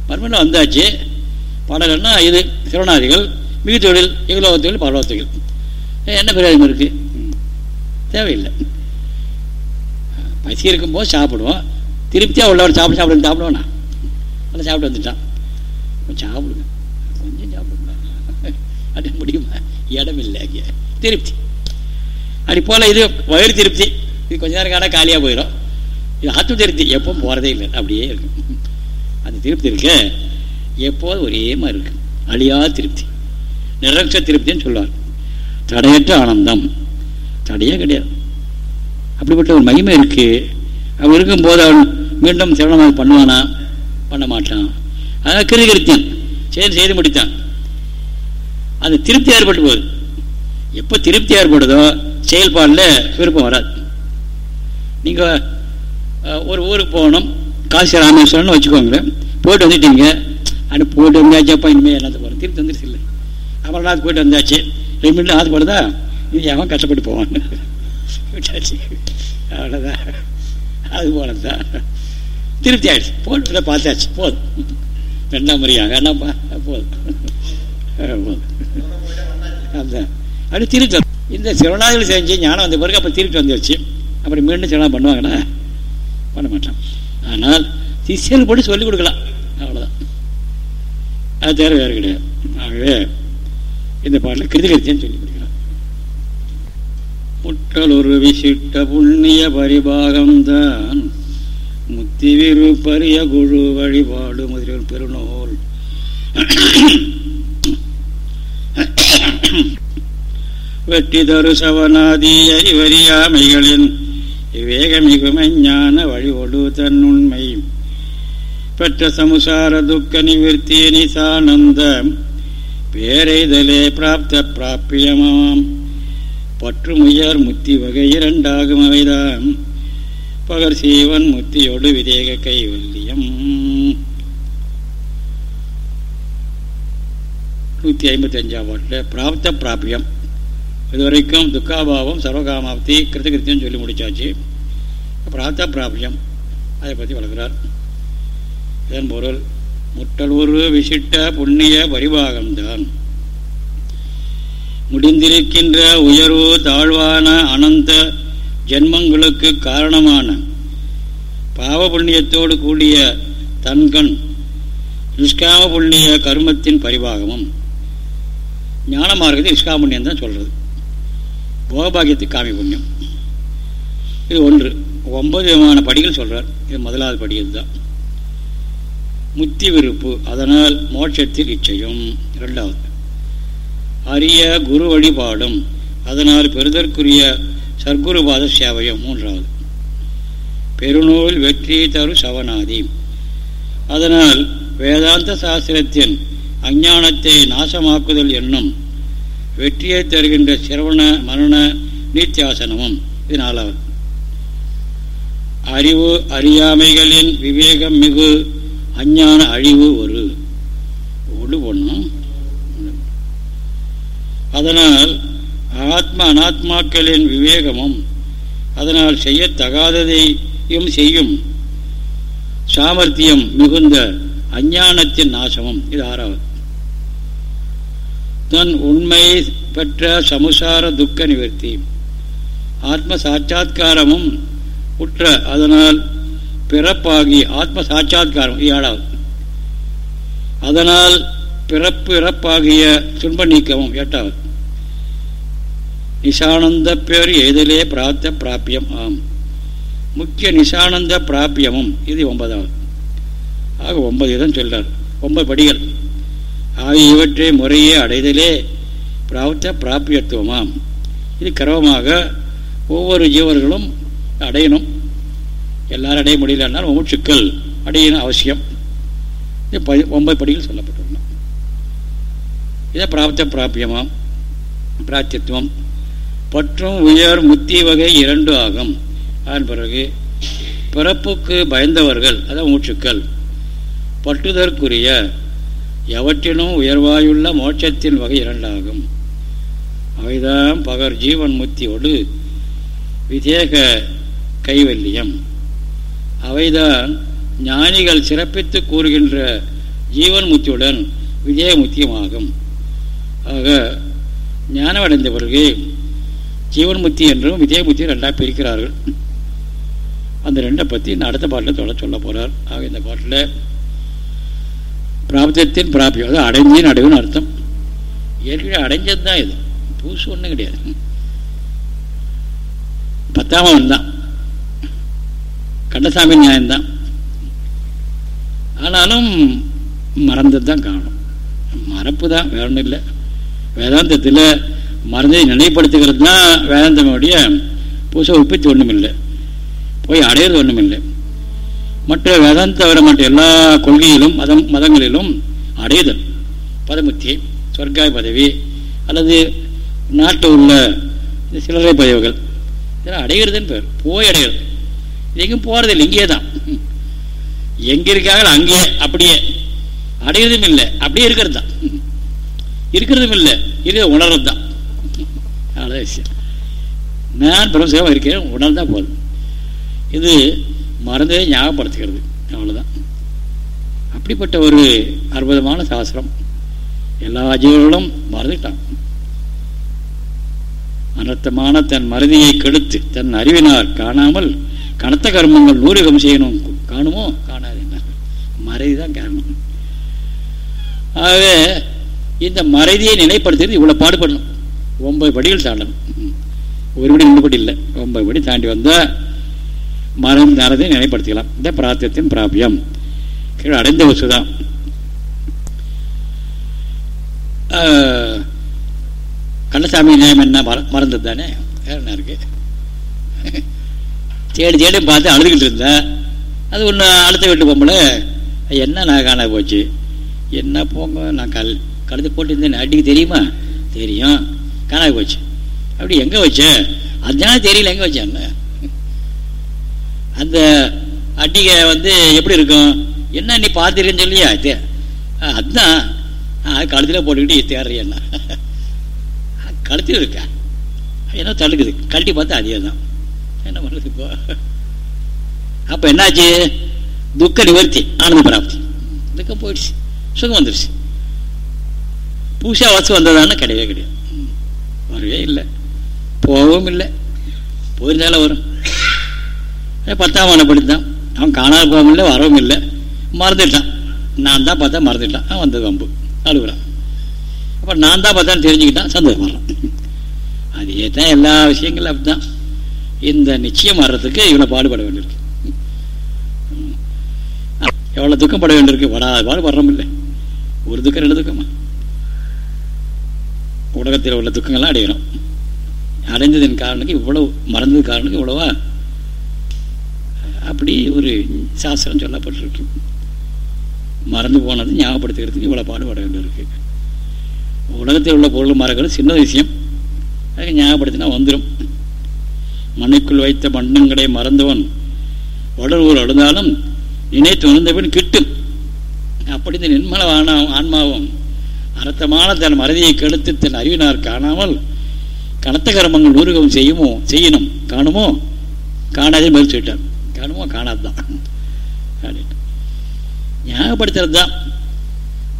பரிபூர்ணம் வந்தாச்சு பாடல்னா இது சிவநாதிகள் மிகு தொழில் இகலோக தொழில் என்ன பிரயோஜனம் இருக்குது தேவையில்லை. பசி இருக்கும்போது சாப்பிடுவோம். திருப்தியாக உள்ளவர் சாப்பிட சாப்பிட சாப்பிடுவோண்ணா நல்லா சாப்பிட்டு வந்துட்டான். சாப்பிடுங்க. கொஞ்சம் சாப்பிடுங்க. அது முடியுமா? இடம் இல்லை அங்கே. திருப்தி. அப்படி போல் இது வயிறு திருப்தி. இது கொஞ்ச நேரம் காண காலியாக போயிடும். இது ஆத்ம திருப்தி. எப்பவும் போகிறதே இல்லை. அப்படியே இருக்கும். அந்த திருப்தி இருக்க. எப்போது ஒரே மாதிரி இருக்கு. அழியா திருப்தி. நிரக்ஷ திருப்தின்னு சொல்லுவார். தடையற்ற ஆனந்தம். தடையே கிடையாது. அப்படிப்பட்ட ஒரு மகிமை இருக்கு. அப்படி இருக்கும்போது அவன் மீண்டும் சிரமமாக பண்ணுவானா? பண்ண மாட்டான். அதனால் கிருகிருத்தியன். செய்து செய்து முடித்தான். அந்த திருப்தி ஏற்பட்டு போகுது. எப்போ திருப்தி ஏற்படுதோ செயல்பாடில் விருப்பம் வராது. நீங்கள் ஒரு ஊருக்கு போகணும். காசி ராமேஸ்வரம்னு வச்சுக்கோங்களேன். போயிட்டு வந்துட்டீங்க. அப்படி போயிட்டு வந்தாச்சாப்பா இனிமேல் என்னது போகிறோம் திருப்பி தந்துருச்சு இல்லை. அமர்நாத் போயிட்டு வந்தாச்சு. ரெண்டு மினிட் ஆசைப்படுதா இனி அவன் கஷ்டப்பட்டு போவான். விட்டாச்சு. அவ்வளோதான் அது போல தான் திருப்தி ஆயிடுச்சு. போட்டு பார்த்தாச்சு. போதும். ரெண்டாம் முறையாக. என்னப்பா போதும். போதும். அதுதான் அப்படி திருப்பி இந்த சிவனாதிகள் செஞ்சு ஞானம் வந்த பிறகு அப்போ திருப்பி வந்துருச்சு. அப்படி மீண்டும் சிவனா பண்ணுவாங்கன்னா பண்ண மாட்டான். ஆனால் சிஷியல் போட்டு சொல்லிக் கொடுக்கலாம். அவ்வளோதான் அது தேவை வேறு கிடையாது. ஆகவே இந்த பாட்டில் கிருதிகரித்தியம் சொல்லி கொடுக்கலாம் முட்டலொரு விசிட்ட புண்ணிய பரிபாகம்தான் முத்திவிரு பரிய குழு வழிபாடு முதலில் பெருநூல். வெற்றி தரு சவநாதி அறிவறியாமைகளின் விவேகமிகுமெஞ்ஞான வழிபடு தன்னுண்மை. பெற்ற சமுசார துக்க நிவர்த்தி நிசானந்த பேரைதலே பிராப்த பிராப்பியமாம். பற்றுமுயர் முத்தி வகை இரண்டாகும் அவைதாம். பகர் சீவன் முத்தியோடு விதேக கைவல்யம் நூற்றி ஐம்பத்தி அஞ்சாம் பாட்டில் பிராப்த பிராபியம் இதுவரைக்கும் துக்காபாவம் சர்வகாமாப்தி கிருத்தகிருத்தியம் சொல்லி முடிச்சாச்சு. பிராப்த பிராபியம் அதை பற்றி வளர்க்கிறார். இதன் பொருள் முட்டலூர் விசிட்ட புண்ணிய பரிபாகம்தான். முடிந்திருக்கின்ற உயர்வு தாழ்வான அனந்த ஜென்மங்களுக்கு காரணமான பாவ புண்ணியத்தோடு கூடிய தன்கண் நிஷ்காம புண்ணிய கர்மத்தின் பரிபாகமும். ஞான மார்க்கத்தை நிஷ்காம புண்ணியம் தான் சொல்கிறது போகபாகியத்து காமி புண்ணியம். இது ஒன்று. ஒன்பது விதமான படிகள் சொல்கிறார் இது முதலாவது படி இதுதான் முத்தி விருப்பு அதனால் மோட்சத்தில் இச்சையும். இரண்டாவது அரிய குரு வழிபாடும் அதனால் பெறுதற்குரிய சர்க்குருபாத சேவையும். மூன்றாவது பெருநூல் வெற்றி தரு சவனாதி அதனால் வேதாந்த சாஸ்திரத்தின் அஞ்ஞானத்தை நாசமாக்குதல் என்னும் வெற்றியை தருகின்ற சிரவண மரண நீத்தியாசனமும். இது நாலாவது அறிவு அறியாமைகளின் விவேகம் மிகு அஞ்ஞான அழிவு ஒரு ஒடு ஒன்றும் அதனால் ஆத்ம அனாத்மாக்களின் விவேகமும் அதனால் செய்யத்தகாததையும் செய்யும் சாமர்த்தியம் மிகுந்த அஞ்ஞானத்தின் நாசமும். இது ஆறாவது. தன் உண்மை பெற்ற சமுசார துக்க நிவர்த்தி. ஆத்ம சாட்சா்காரமும் உற்ற அதனால் பிறப்பாகி ஆத்ம சாட்சா்காரம் ஏழாவது. அதனால் பிறப்பு இறப்பாகிய துன்ப நீக்கமும் எட்டாவது. நிசானந்த பேர் எதிலே பிராப்த பிராப்பியம் ஆம். முக்கிய நிசானந்த பிராப்பியமும் இது ஒன்பதாவது. ஆக ஒன்பது இடம் சொல்றார். ஒன்பது படிகள். ஆகிய இவற்றை முறையே அடைதலே பிராப்த பிராப்பியத்துவமாம். இது கிரமமாக ஒவ்வொரு ஜீவர்களும் அடையணும். எல்லாரும் அடைய முடியலன்னாலும் மூச்சுக்கள் அடையின அவசியம். இது ஒன்பது படிகள் சொல்லப்பட்டுள்ளன இதை பிராப்த பிராபியமாம். பிராத்தியத்துவம் பற்றும் உயர் முத்தி வகை இரண்டு ஆகும். அதன் பிறகு பிறப்புக்கு பயந்தவர்கள் அதான் மூச்சுக்கள் பட்டுதற்குரிய எவற்றினும் உயர்வாயுள்ள மோட்சத்தின் வகை இரண்டாகும். அவைதான் பகர் ஜீவன் முத்தியோடு விதேக கைவல்லியம். அவைதான் ஞானிகள் சிறப்பித்து கூறுகின்ற ஜீவன் முத்தியுடன் விதேக முத்தியமாகும் ஆக ஞானம் அடைந்த பிறகு ஜீவன் முத்தி என்றும் விதேக ரெண்டாக பிரிக்கிறார்கள். அந்த ரெண்டை பற்றி நான் அடுத்த பாட்டில் தொலை சொல்ல போகிறார் ஆக இந்த பாட்டில் பிராப்தத்தின் பிராப்தியம் அதாவது அடைஞ்சின் அடைவுன்னு அர்த்தம். ஏற்கனவே அடைஞ்சது தான் இது. புதுசு ஒன்றும் கிடையாது. பத்தாமவன் தான். கண்டசாமி நியாயம்தான். ஆனாலும் மறந்தது தான் காணும் மறப்பு தான் வேற ஒன்றும் இல்லை. வேதாந்தத்தில் மறந்ததை நினைப்படுத்துகிறது தான் வேதாந்தமுடைய புதுசாக உற்பத்தி ஒன்றும் இல்லை. போய் அடையிறது ஒன்றும் இல்லை. மற்ற வேதாந்த மற்ற எல்லா கொள்கையிலும் மதம் மதங்களிலும் அடையுதல். பதமுத்தி சொர்க்காய் பதவி அல்லது நாட்டில் உள்ள சிலரை பதவிகள் இதெல்லாம் அடைகிறதுன்னு பேர். போய் அடைகிறது. இன்றைக்கும் போகிறதில்லை இங்கே தான் எங்கே இருக்காங்களோ அங்கேயே அப்படியே. அடையிறதும் இல்லை அப்படியே இருக்கிறது தான் இருக்கிறதும் இல்லை இருக்கிற உணர்றது தான் அவ்வளோ விஷயம். நான் பிரம்மசேவம் இருக்கேன் உணர்ந்தால் போதும். இது மறந்தே ஞாபகப்படுத்துகிறது அவ்வளோதான் அப்படிப்பட்ட ஒரு அற்புதமான சாஸ்திரம் எல்லா ஜீவர்களும் மறந்துட்டான். அனர்த்தமான தன் மறதியை கெடுத்து தன் அறிவினார் காணாமல் கனத்த கர்மங்கள் நூறுகம் செய்யணும். காணுமோ? காணாது மறைதி தான் காரணம். ஆகவே இந்த மறைதியை நிலைப்படுத்துறது இவ்வளோ பாடுபடணும். ஒன்பது படிகள் தாண்டணும். ஒரு படி ரெண்டு படி இல்லை. ஒன்பது படி தாண்டி வந்தால் மரம் நரதை நிலைப்படுத்திக்கலாம். இந்த பிராத்தியத்தின் பிராபியம். கீழே அடைந்த வசுதான் கண்ணசாமி நியாயம் என்ன? மற மறந்தது தானே? வேறு என்ன இருக்குது தேடி தேடி பார்த்து அழுதுகிட்டு இருந்தேன் அது ஒன்று அடுத்த வீட்டு பொம்பளை என்ன நான் காண போச்சு? என்ன போங்க நான் கல் கழுத்து போட்டுருந்தேன். அடிக்கு தெரியுமா? தெரியும். காணாது போச்சு. அப்படி எங்கே வச்சேன் அதுதான் தெரியல. எங்கே வச்சேன் அந்த அட்டிகை வந்து எப்படி இருக்கும்? என்ன நீ பார்த்துருக்கேன்னு சொல்லியா? அதுதான் கழுத்தில் போட்டுக்கிட்டு தேடுறியண்ணா கழுத்தில் இருக்கா? என்ன தடுக்குது. கழட்டி பார்த்தா அதே தான். என்ன பண்ணுறது இப்போ? அப்போ என்னாச்சு? துக்க நிவர்த்தி ஆனந்த பிராப்தி. துக்கம் போயிடுச்சு சுகம் வந்துடுச்சு பூசா வசு வந்ததான்னு கிடையவே கிடையாது. வரவே இல்லை. போகவும் இல்லை. போயிருந்தாலும் வரும். பத்தாம் ஆனப்படி தான் அவன் காணாமல் போகவும் இல்லை வரவும் இல்லை. மறந்துட்டான். நான் தான் பார்த்தா மறந்துட்டான். அவன் வந்தது வம்பு. அழுகுறான். அப்புறம் நான் தான் பார்த்தான்னு தெரிஞ்சுக்கிட்டான் சந்தோஷப்படுறான். அதே தான் எல்லா விஷயங்களும் அப்படிதான் இந்த நிச்சயம் வர்றதுக்கு இவ்வளோ பாடுபட வேண்டியிருக்கு. எவ்வளோ துக்கம் பட வேண்டியிருக்கு? படாத பாடு வர்றமில்லை. இல்லை ஒரு துக்கம் ரெண்டு துக்கமா? உலகத்தில் உள்ள துக்கங்கள்லாம் அடையணும். அடைந்ததின் காரணத்துக்கு இவ்வளவு மறந்தது காரணத்துக்கு இவ்வளவா? அப்படி ஒரு சாஸ்திரம் சொல்லப்பட்டிருக்கு. மறந்து போனது ஞாபகப்படுத்துகிறதுக்கு இவ்வளோ பாடுபட வேண்டியிருக்கு. உலகத்தில் உள்ள பொருள் மறக்கிறது சின்ன விஷயம் அதுக்கு ஞாபகப்படுத்தினா வந்துடும் மண்ணுக்குள் வைத்த மண்ணங்களை மறந்தவன். வடலூர் அழுந்தாலும் நினைத்து உணர்ந்தவன் கிட்டும். அப்படி இந்த நிர்மலமான ஆன்மாவும் அர்த்தமான தன் மறதியை கெடுத்து தன் அறிவினார் காணாமல் கனத்த கர்மங்கள் ஊருகம் செய்யுமோ செய்யணும் காணுமோ? காணாதே மறுத்து விட்டார் காணுமோ? காணாதுதான். ஞாபகப்படுத்துறது தான்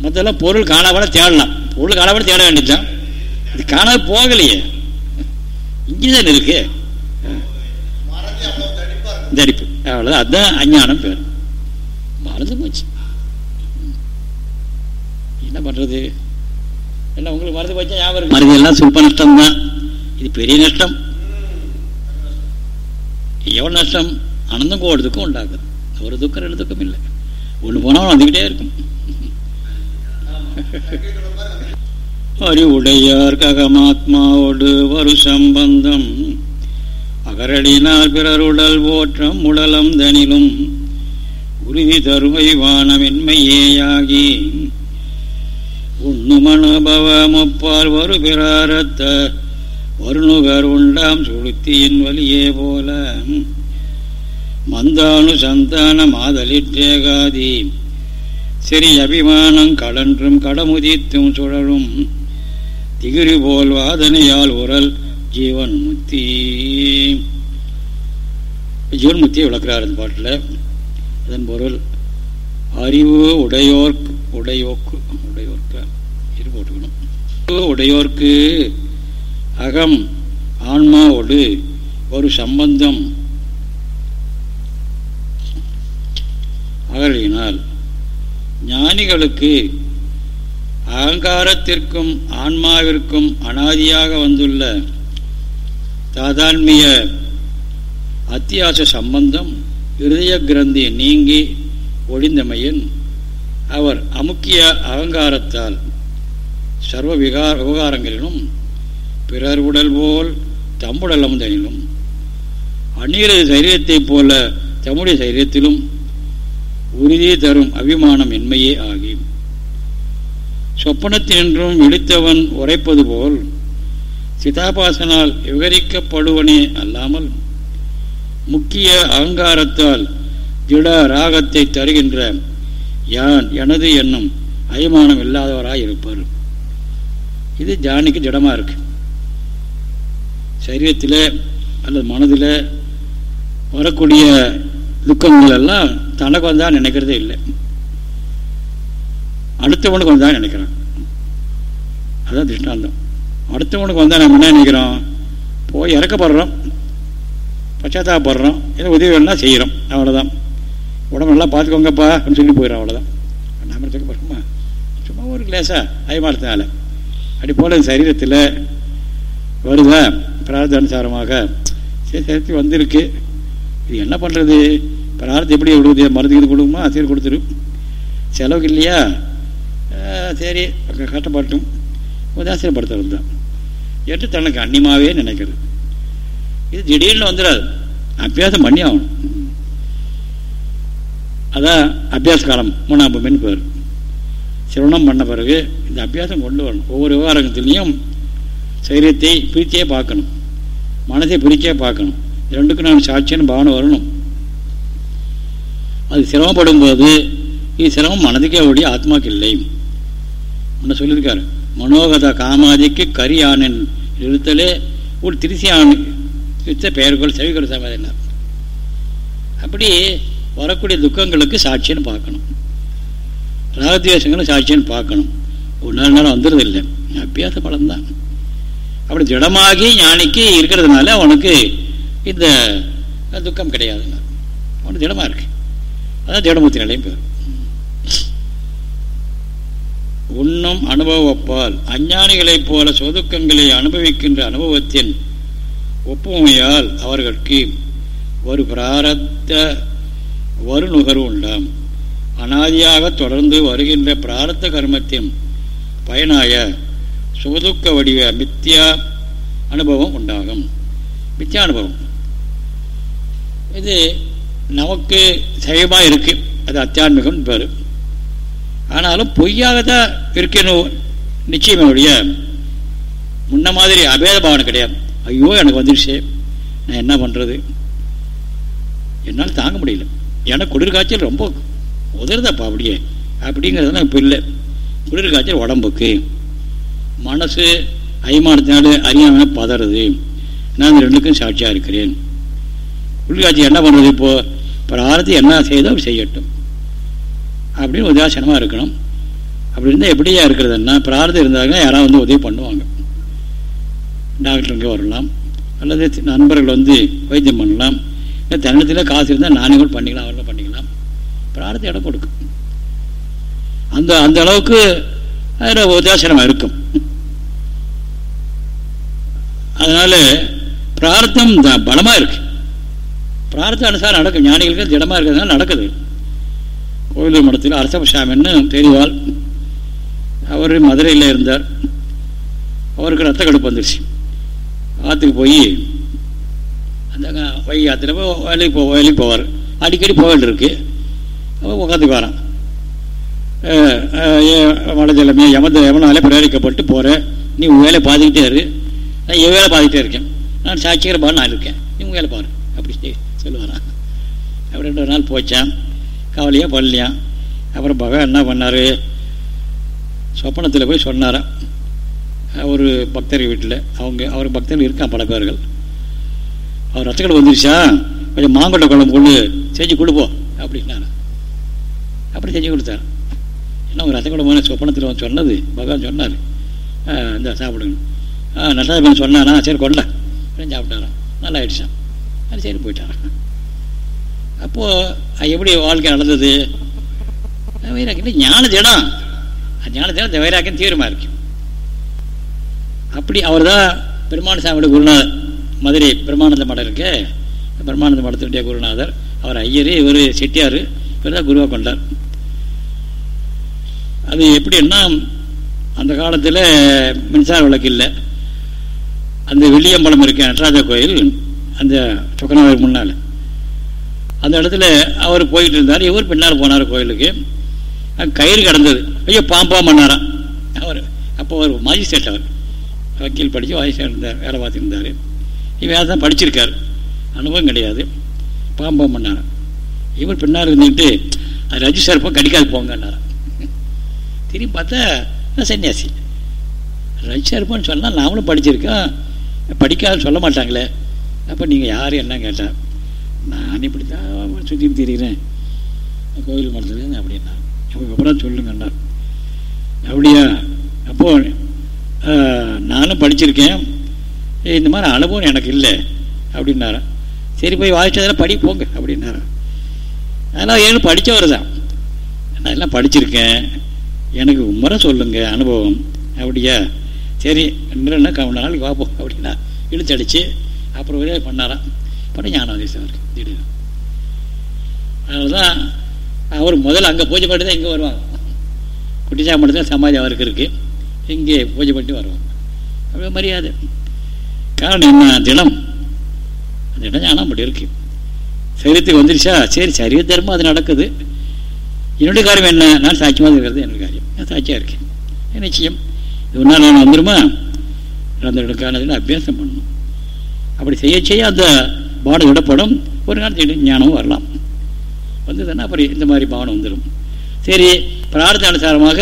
முதல்ல பொருள் காணாமல் தேடலாம். பொருள் காணாமல் தேட வேண்டியதுதான். இது காணாது போகலையே. இங்கேதான் இருக்கு. தரிப்பு அவ்வளோதான் அதுதான் அஞ்ஞானம் பேர் மறந்து போச்சு என்ன பண்ணுறது என்ன உங்களுக்கு மறந்து போச்சா ஞாபகம் மறதி எல்லாம் சுல்ப நஷ்டம் தான் இது பெரிய நஷ்டம் எவ்வளோ நஷ்டம் அனந்தம் கோடுறதுக்கும் உண்டாக்குது ஒரு துக்கம் ரெண்டு துக்கம் இல்லை ஒன்று போனாலும் வந்துக்கிட்டே இருக்கும் அறிவுடையார் ககமாத்மாவோடு ஒரு சம்பந்தம் அகரடினால் பிறருடல் போற்றம் உடலம் தனிலும். உறுதி தருமை வானமென்மையேயாகி. உண்ணுமனுபவ முப்பால் வரு பிறாரத்த வருணுகர் உண்டாம் சுளுத்தியின் வலியே போல. மந்தானு சந்தான மாதலிற்றேகாதி. சரி அபிமானம் கடன்றும் கடமுதித்தும் சுழலும். திகிரி போல் வாதனையால் உரல் ஜீவன் முத்தி ஜீவன் முத்தியை விளக்குறார் அந்த பாட்டில். அதன் பொருள் அறிவு உடையோர்க்கு உடையோக்கு உடையோர்க்கு இரு போட்டுக்கணும். உடையோர்க்கு அகம் ஆன்மாவோடு ஒரு சம்பந்தம் அகழினால் ஞானிகளுக்கு அகங்காரத்திற்கும் ஆன்மாவிற்கும் அனாதியாக வந்துள்ள தாதான்மிய அத்தியாச சம்பந்தம் இருதய கிரந்தி நீங்கி ஒளிந்தமையின் அவர் அமுக்கிய அகங்காரத்தால் சர்வ விகார விவகாரங்களிலும் பிறர் உடல் போல் தம்புடல் அமுதனிலும் அந்நீரது சரீரத்தைப் போல தம்முடைய சரீரத்திலும் உறுதி தரும் அபிமானம் இன்மையே ஆகி சொப்பனத்தினின்றும் விழித்தவன் உரைப்பது போல் சிதாபாசனால் விவரிக்கப்படுவனே அல்லாமல் முக்கிய அகங்காரத்தால் திட ராகத்தை தருகின்ற யான் எனது என்னும் அயமானம் இல்லாதவராக இருப்பார் இது ஜானிக்கு திடமாக இருக்கு. சரீரத்தில் அல்லது மனதில் வரக்கூடிய துக்கங்கள் எல்லாம் தனக்கு வந்தா நினைக்கிறதே இல்லை. அடுத்தவனுக்கு வந்தா நினைக்கிறான். அதுதான் திருஷ்டாந்தம். அடுத்தவனுக்கு வந்தால் நம்ம என்ன நினைக்கிறோம்? போய் இறக்கப்படுறோம். பச்சாத்தாப்படுறோம் ஏதோ உதவி வேணும்னா செய்கிறோம் அவ்வளோதான் உடம்பு நல்லா பார்த்துக்கோங்கப்பா அப்படின்னு சொல்லி போயிடும் அவ்வளோதான் நம்ம போகிறோமா சும்மா ஒரு கிளாஸா அயமானத்தினால அப்படி போல் சரீரத்தில் வருதா? பிரார்த்தானுசாரமாக சரி சேர்த்து வந்திருக்கு. இது என்ன பண்ணுறது பிரார்த்தம் எப்படி விடுவது? மருந்து இது கொடுக்குமா? சரி கொடுத்துரும் செலவுக்கு இல்லையா? சரி. கஷ்டப்பட்டும் உதாசீனப்படுத்துறது தான் என்று தனக்கு அந்நியமாகவே நினைக்கிறது. இது திடீர்னு வந்துடாது. அபியாசம் பண்ணி ஆகணும் அதான் அபியாச காலம் மூணாம் பேர். சிரவணம் பண்ண பிறகு இந்த அபியாசம் கொண்டு வரணும். ஒவ்வொரு விவகாரத்துலேயும் சரீரத்தை பிரித்தே பார்க்கணும். மனதை பிரித்தே பார்க்கணும். ரெண்டுக்கும் நான் சாட்சின்னு பாவனை வரணும். அது சிரமப்படும் போது இது சிரமம் மனதுக்கே ஒழிய ஆத்மாக்கு இல்லை. ஒன்று சொல்லியிருக்காரு. மனோகத காமாதிக்கு கரியானன் இருத்தலே ஒரு திருசி ஆண் யுத்த பெயர்கள் செவிகள் சமாதினார் அப்படி வரக்கூடிய துக்கங்களுக்கு சாட்சின்னு பார்க்கணும். ராகத்வேஷங்களும் சாட்சின்னு பார்க்கணும். ஒரு நாள் நேரம் வந்துடுறது இல்லை அபியாச பலம்தான். அப்படி திடமாகி ஞானிக்கு இருக்கிறதுனால அவனுக்கு இந்த துக்கம் கிடையாதுங்க. அவனுக்கு திடமாக இருக்கு. அதான் திடமூர்த்தி நிலையும் பேர். உண்ணும் அனுபவப்பால் அஞ்ஞானிகளைப் போல சொதுக்கங்களை அனுபவிக்கின்ற அனுபவத்தின் ஒப்புமையால் அவர்களுக்கு ஒரு பிராரத்த வருநுகர்வு உண்டாம். அனாதியாக தொடர்ந்து வருகின்ற பிராரத்த கர்மத்தின் பயனாய சுதுக்க வடிவ மித்தியா அனுபவம் உண்டாகும். மித்திய அனுபவம். இது நமக்கு சைவமாக இருக்குது அது அத்தியான்மிகம் பேர் ஆனாலும் பொய்யாக தான் இருக்கணும் நிச்சயமே ஒழிய முன்ன மாதிரி அபேத பாவனை கிடையாது. ஐயோ எனக்கு வந்துடுச்சு நான் என்ன பண்ணுறது என்னால் தாங்க முடியல. ஏன்னா குளிர்காய்ச்சல் ரொம்ப உதருதாப்பா அப்படியே. அப்படிங்கிறதுலாம் இப்போ இல்லை. குளிர்காய்ச்சல் உடம்புக்கு. மனசு அய்மானத்தினால அறியாமல் பதறது. நான் ரெண்டுக்கும் சாட்சியாக இருக்கிறேன். குளிர்காய்ச்சல் என்ன பண்ணுறது இப்போது பிராரத்தி என்ன செய்தோ செய்யட்டும். அப்படின்னு உதாசீனமாக இருக்கணும். அப்படி இருந்தால் எப்படியா இருக்கிறதுன்னா பிரார்த்தம் இருந்தாங்க யாராவது வந்து உதவி பண்ணுவாங்க. டாக்டருங்க வரலாம். அல்லது நண்பர்கள் வந்து வைத்தியம் பண்ணலாம். இல்லை தன்னத்தில் காசு இருந்தால் நானே கூட பண்ணிக்கலாம் அவர்கள் பண்ணிக்கலாம். பிரார்த்தம் இடம் கொடுக்கும். அந்த அந்த அளவுக்கு அதில் உதாசீனமாக இருக்கும். அதனால் பிரார்த்தம் பலமாக இருக்கு. பிரார்த்த அனுசாரம் நடக்கும். ஞானிகளுக்கு திடமாக இருக்கிறதுனால நடக்குது. கோவிலூர் மடத்தில் அரசபசாமின்னு தெரிவாள் அவர் மதுரையில் இருந்தார். அவருக்கு ரத்த கடுப்பு வந்துருச்சு. ஆற்றுக்கு போய் அந்த வை ஆற்றுல போய் வேலைக்கு போ வேலைக்கு போவார். அடிக்கடி போக வேண்டியிருக்கு அவன் உட்காந்துக்கு வரான். மலைஜலமே எமது எவனாலே பிரேரிக்கப்பட்டு போகிறேன் நீ உன் வேலை பாதிக்கிட்டே இரு. நான் என் வேலை பாதிக்கிட்டே இருக்கேன். நான் சாட்சிகரமாக நான் இருக்கேன். நீ உன் வேலை பாரு. அப்படி சொல்லுவாரான் அப்படி ரெண்டு நாள் போச்சேன் கவலையாக பண்ணலையான் அப்புறம் பகவான் என்ன பண்ணார்? சொப்பனத்தில் போய் சொன்னாராம். ஒரு பக்தர் வீட்டில் அவங்க அவர் பக்தர்கள் இருக்கான் பல பேர்கள். அவர் ரத்தக்கடை வந்துருச்சா? கொஞ்சம் மாங்கொட்டை குழம்பு கொண்டு செஞ்சு கொடுப்போம் அப்படின்னாரு அப்படி செஞ்சு கொடுத்தார் ஏன்னா ஒரு ரத்தக்கடை சொப்பனத்தில் வந்து சொன்னது? பகவான் சொன்னார். இந்த சாப்பிடுங்க. ஆ நல்லா சொன்னானா? சரி கொள்ள சாப்பிட்டாரான் நல்லா ஆயிடுச்சான் அது சரி போயிட்டாரான் அப்போது எப்படி வாழ்க்கை நடந்தது? வைராக்கியம். ஞான திடம் ஞான திடம் வைராக்கியம் தீவிரமாக இருக்கு. அப்படி அவர் தான் பெருமான சாமியோட குருநாதர். மதுரை பிரமானந்த மடம் இருக்கு. பிரமானந்த மடத்துடைய குருநாதர். அவர் ஐயர் இவர் செட்டியார் இவர் தான் குருவாக கொண்டார். அது எப்படின்னா அந்த காலத்தில் மின்சார விளக்கு இல்லை. அந்த வெள்ளியம்பலம் இருக்கு நடராஜா கோயில். அந்த சொக்கநாதர் முன்னால். அந்த இடத்துல அவர் போயிட்டு இருந்தார். இவர் பின்னால் போனார் கோயிலுக்கு. கயிறு கிடந்தது. ஐயோ பாம்பா பண்ணாராம் அவர் அப்போ அவர் மாஜிஸ்ட்ரேட் அவர். வக்கீல் படித்து வாஜிஸ்ட்ரேட் இருந்தார் வேலை பார்த்துருந்தார் இவர் தான் படிச்சிருக்கார். அனுபவம் கிடையாது. பாம்பா பண்ணாராம் இவர் பின்னால் இருந்துக்கிட்டு அது ரஜி போய் கடிக்காது போங்கன்னாராம் திரும்பி பார்த்தா சன்னியாசி. ரஜி சர்ப்பம்னு சொன்னால் நாமளும் படிச்சிருக்கோம். படிக்காதுன்னு சொல்ல மாட்டாங்களே. அப்போ நீங்கள் யார் என்ன கேட்டார் நான் இப்படி தான் சுற்றி தெரிகிறேன் கோவில் மரத்தில் அப்படின்னா அப்போ விவரம் சொல்லுங்கண்ணா அப்படியா? அப்போது நானும் படிச்சிருக்கேன். இந்த மாதிரி அனுபவம் எனக்கு இல்லை. அப்படின்னாரா. சரி போய் வாசிச்சதெல்லாம் படி போங்க அப்படின்னாரா. அதெல்லாம் ஏன்னு படித்தவர் தான். நான் எல்லாம் படிச்சிருக்கேன். எனக்கு முறை சொல்லுங்க அனுபவம். அப்படியா? சரி என்ன கவன நாளைக்கு பார்ப்போம் அப்படின்னா இழுத்து அடித்து அப்புறம் பண்ணாரான் அப்புறம் ஞானம் ஞானாதேசம் திடீர்னு அதனால தான் அவர் முதல்ல அங்கே பூஜை பண்ணி தான் இங்கே வருவாங்க. குட்டிச்சாமட்டத்தில் சமாதி அவருக்கு இருக்குது இங்கே பூஜை பண்ணி வருவாங்க. அப்படியே மரியாதை. காரணம் என்ன? தினம். அந்த இடம் ஞானம் அப்படி இருக்கு. சரீரத்துக்கு வந்துருச்சா? சரி சரிய தர்மம் அது நடக்குது. என்னுடைய காரியம் என்ன? நான் சாட்சியமாக இருக்கிறது என்னுடைய காரியம். நான் சாட்சியாக இருக்கேன். நிச்சயம். இது ஒன்றா நான் வந்துடுமா அந்த காரணத்தில் அபியாசம் பண்ணணும் அப்படி செய்ய செய்ய அந்த பானம் விடப்படும் ஒரு நாள் திடீர் ஞானமும் வரலாம். வந்ததுன்னா அப்புறம் இந்த மாதிரி பானம் வந்துடும் சரி பிரார்த்த அனுசாரமாக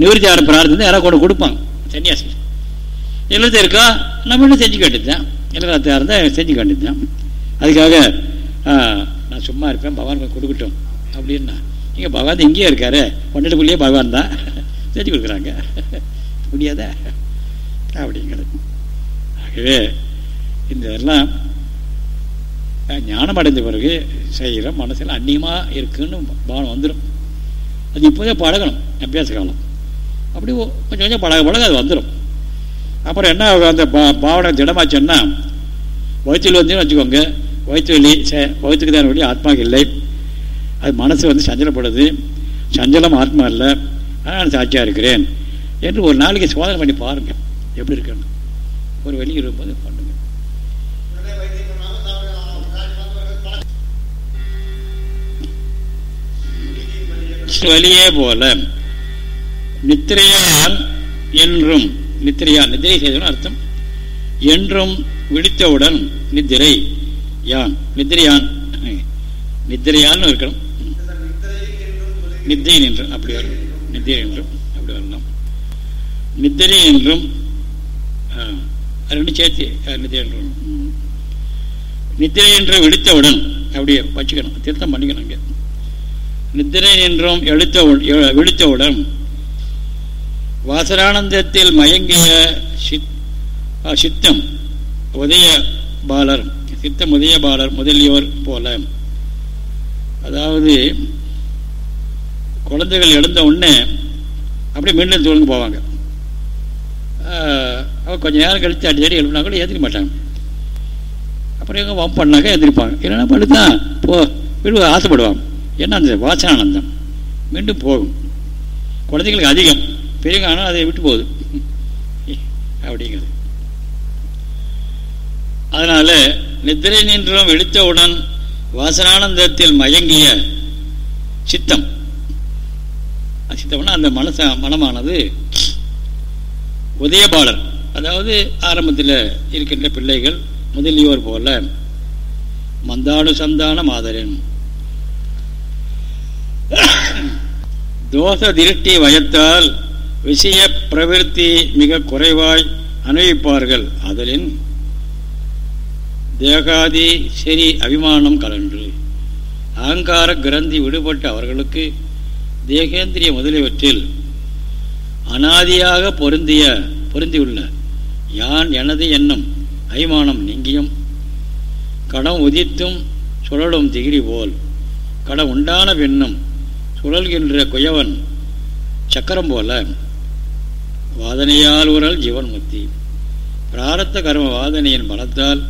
நிவர்த்தியான பிரார்த்தனை யாராவது கூட கொடுப்பாங்க. சன்னியாசி. எல்லாத்தையும் இருக்கா? நம்ம இன்னும் செஞ்சு வேண்டியது தான் எல்லாத்தையாக இருந்தால் செஞ்சு வேண்டியது தான் அதுக்காக நான் சும்மா இருப்பேன் பகவான் கொடுக்கட்டும். அப்படின்னா இங்கே பகவான் இங்கேயே இருக்காரு. ஒன்றிட்டுக்குள்ளேயே பகவான் தான். செஞ்சு கொடுக்குறாங்க. முடியாத? அப்படிங்கிறது. ஆகவே இந்த இதெல்லாம் ஞானம் அடைந்த பிறகு செய்கிற மனசில் அந்நியமாக இருக்குன்னு பாவனை வந்துடும் அது இப்போதே பழகணும் அபியாச காலம். அப்படி கொஞ்சம் கொஞ்சம் பழக பழக அது வந்துடும் அப்புறம் என்ன அந்த பா பாவனை திடமாச்சுன்னா வயிற்றுல வந்து வச்சுக்கோங்க. வயிற்று வலி வயிற்றுக்கு தான் வழி ஆத்மாவுக்கு இல்லை. அது மனசு வந்து சஞ்சலப்படுது. சஞ்சலம் ஆத்மா இல்லை. நான் சாட்சியாக இருக்கிறேன். என்று ஒரு நாளைக்கு சோதனை பண்ணி பாருங்கள் எப்படி இருக்குன்னு. ஒரு வெளி இருக்கும்போது சொலியே போல நித்திரையால் என்றும் நித்திரையால் நித்திரை செய்தவன் அர்த்தம் என்றும் விழித்தவுடன் நித்திரை யான் நித்திரையான் நித்திரையான் இருக்கணும். நித்திரை என்று அப்படி வரும். நித்திரை என்றும் அப்படி வரலாம். நித்திரை என்றும் ரெண்டு சேர்த்து நித்திரை என்றும். நித்திரை என்று விழித்தவுடன் அப்படியே வச்சுக்கணும். திருத்தம் பண்ணிக்கணும் இங்கே நித்திரை நின்றும் எழுத்த விழித்தவுடன் வாசரானந்தத்தில் மயங்கிய சித்தம் உதய பாலர் சித்தம் உதய பாலர் முதலியோர் போல. அதாவது குழந்தைகள் எழுந்த உடனே அப்படியே மீண்டும் தூளுங்க போவாங்க. அவள் கொஞ்சம் நேரம் கழித்து அடி அடி எழுப்பினா கூட ஏற்றுக்க மாட்டாங்க. அப்புறம் எங்கே வம் பண்ணாக்க எழுந்திருப்பாங்க இல்லைன்னா படுத்தான் போ விடு ஆசைப்படுவாங்க. ஏன்னா அந்த வாசனானந்தம். மீண்டும் போகும். குழந்தைங்களுக்கு அதிகம். பெரியவங்க ஆனால் அதை விட்டு போகுது. அப்படிங்கிறது. அதனால் நித்திரை நின்றும் எடுத்தவுடன் வாசனானந்தத்தில் மயங்கிய சித்தம். சித்தம்னா அந்த மனச மனமானது உதயபாலர் அதாவது ஆரம்பத்தில் இருக்கின்ற பிள்ளைகள் முதலியோர் போல மந்தாடு சந்தான மாதரன். தோச திருஷ்டி வயத்தால் விஷய பிரவிற்த்தி மிக குறைவாய் அனுபவிப்பார்கள். அதலின் தேகாதி சரி அபிமானம் கலன்று அகங்கார கிரந்தி விடுபட்ட அவர்களுக்கு தேகேந்திரிய முதலியவற்றில் அனாதியாக பொருந்திய பொருந்தியுள்ள யான் எனது எண்ணம் அபிமானம் நீங்கியும் கடம் உதித்தும் சுழலும் திகிரி போல் கடம் உண்டான பின்னும் சுழல்கின்ற குயவன் சக்கரம் போல வாதனையால் உரல் ஜீவன் முத்தி. பிராரத்த கர்ம வாதனையின் பலத்தால்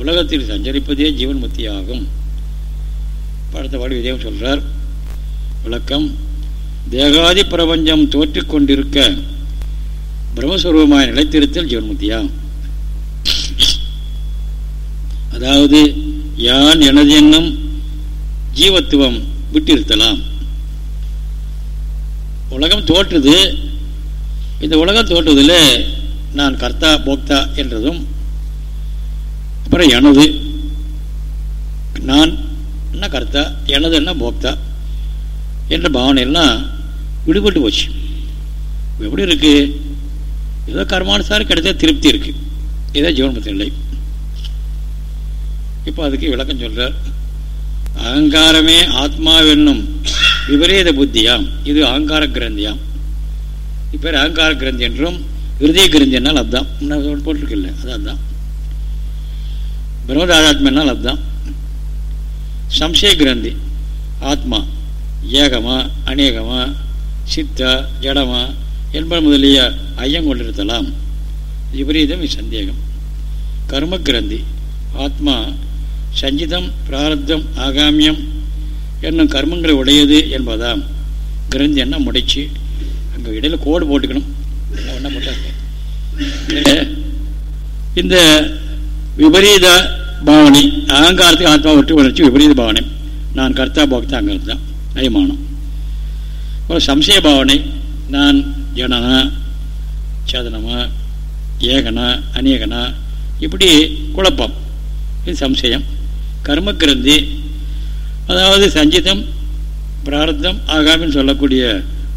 உலகத்தில் சஞ்சரிப்பதே ஜீவன் முத்தி ஆகும் படத்தபாடு விஜயம் சொல்கிறார் விளக்கம் தேகாதி பிரபஞ்சம் தோற்றிக்கொண்டிருக்க பிரம்மஸ்வரூபமாய் நிலைத்திருத்தல் ஜீவன்முத்தியா அதாவது யான் எனது என்னும் ஜீவத்துவம் விட்டிருத்தலாம். உலகம் தோற்றுது. இந்த உலகம் தோற்றுவதில் நான் கர்த்தா போக்தா என்றதும் அப்புறம் எனது. நான் என்ன கர்த்தா எனது என்ன போக்தா என்ற பாவனையெல்லாம் விடுபட்டு போச்சு. எப்படி இருக்குது ஏதோ கர்மானுசாரம் கிடைத்த திருப்தி இருக்குது ஏதோ ஜீவன்மத்த இல்லை இப்போ அதுக்கு விளக்கம் சொல்கிறார் அகங்காரமே ஆத்மாவென்னும். விபரீத புத்தியாம். இது அகங்கார கிரந்தியாம். இப்போ அகங்கார கிரந்தி என்றும் ஹிருதய கிரந்தினால் அதுதான் நான் போட்டிருக்கில்ல அது அதுதான் பிரம்மதாதாத்மென்னால் அதுதான் சம்சய கிரந்தி ஆத்மா ஏகமா அநேகமா சித்தா ஜடமா என்பது முதலிய ஐயம் கொண்டிருத்தலாம். விபரீதம் சந்தேகம். கர்ம கிரந்தி ஆத்மா சஞ்சிதம் பிராரத்தம் ஆகாமியம் என்னும் கர்மங்களை உடையது என்பதாம். கிரந்தி என்ன முடிச்சு அங்கே இடையில கோடு போட்டுக்கணும். ஒன்றா போட்டாங்க இந்த விபரீத பாவனை அகங்காரத்துக்கு ஆத்மா ஒற்று உணர்ச்சி விபரீத பாவனை. நான் கர்த்தா போக்தா அங்கே தான் அயமானம் ஒரு சம்சய பாவனை நான் ஜனனா சேதனமா ஏகனா அநேகனா இப்படி குழப்பம். இது சம்சயம். கர்மக்கிரந்தி அதாவது சஞ்சிதம் பிரார்த்தம் ஆகாமின்னு சொல்லக்கூடிய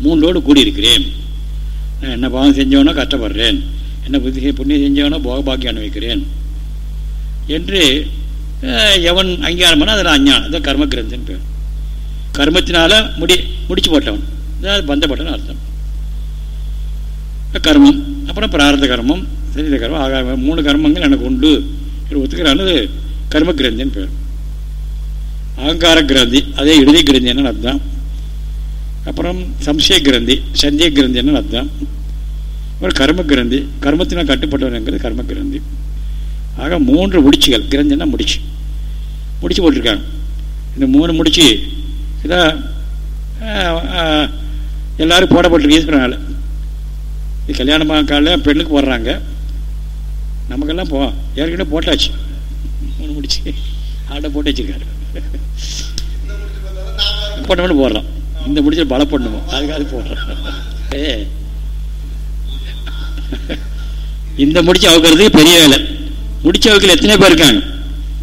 மூன்றோடு கூடியிருக்கிறேன். நான் என்ன பாவம் செஞ்சவனோ கஷ்டப்படுறேன். என்ன புத்தி புண்ணியம் செஞ்சவனோ போகபாக்கி அனுபவிக்கிறேன். என்று எவன் அங்கீகாரம் பண்ணால் அதில் அஞ்ஞானம். அதான் கர்மக்கிரந்தின்னு பேர். கர்மத்தினால முடி முடிச்சு போட்டவன். அதாவது பந்தப்பட்டவன் அர்த்தம். கர்மம் அப்புறம் பிரார்த்த கர்மம் சரீர கர்மம் ஆகாம மூணு கர்மங்கள் எனக்கு உண்டு. ஒத்துக்கிறான்னு கர்ம கிரந்தன் பேர். அகங்கார கிரந்தி அதே இறுதி கிரந்தி என்ன அர்த்தம். அப்புறம் சம்சய கிரந்தி சந்திய கிரந்தி என்ன அர்த்தம். அப்புறம் கர்ம கிரந்தி கர்மத்தினால் கட்டுப்பட்டவனுங்கிறது கர்ம கிரந்தி. ஆக மூன்று முடிச்சுகள் கிரந்தினா முடிச்சு. முடிச்சு போட்டிருக்காங்க. இந்த மூணு முடிச்சு இதான் எல்லாரும் போடப்பட்டிருக்கு ஈஸ்வரனால. இது கல்யாணம் காலையில் பெண்ணுக்கு போடுறாங்க. நமக்கெல்லாம் போ ஏற்கனவே போட்டாச்சு. மூணு முடிச்சு ஆட்டை போட்டு வச்சிருக்காரு. போட்டோம்னு போடுறோம். இந்த முடிச்சு பண்ணுவோம் அதுக்காக போடுறோம். ஏ. இந்த முடிச்சு அவுக்கிறதுக்கு பெரிய வேலை. முடிச்ச அவுக்கல எத்தனை பேர் இருக்காங்க?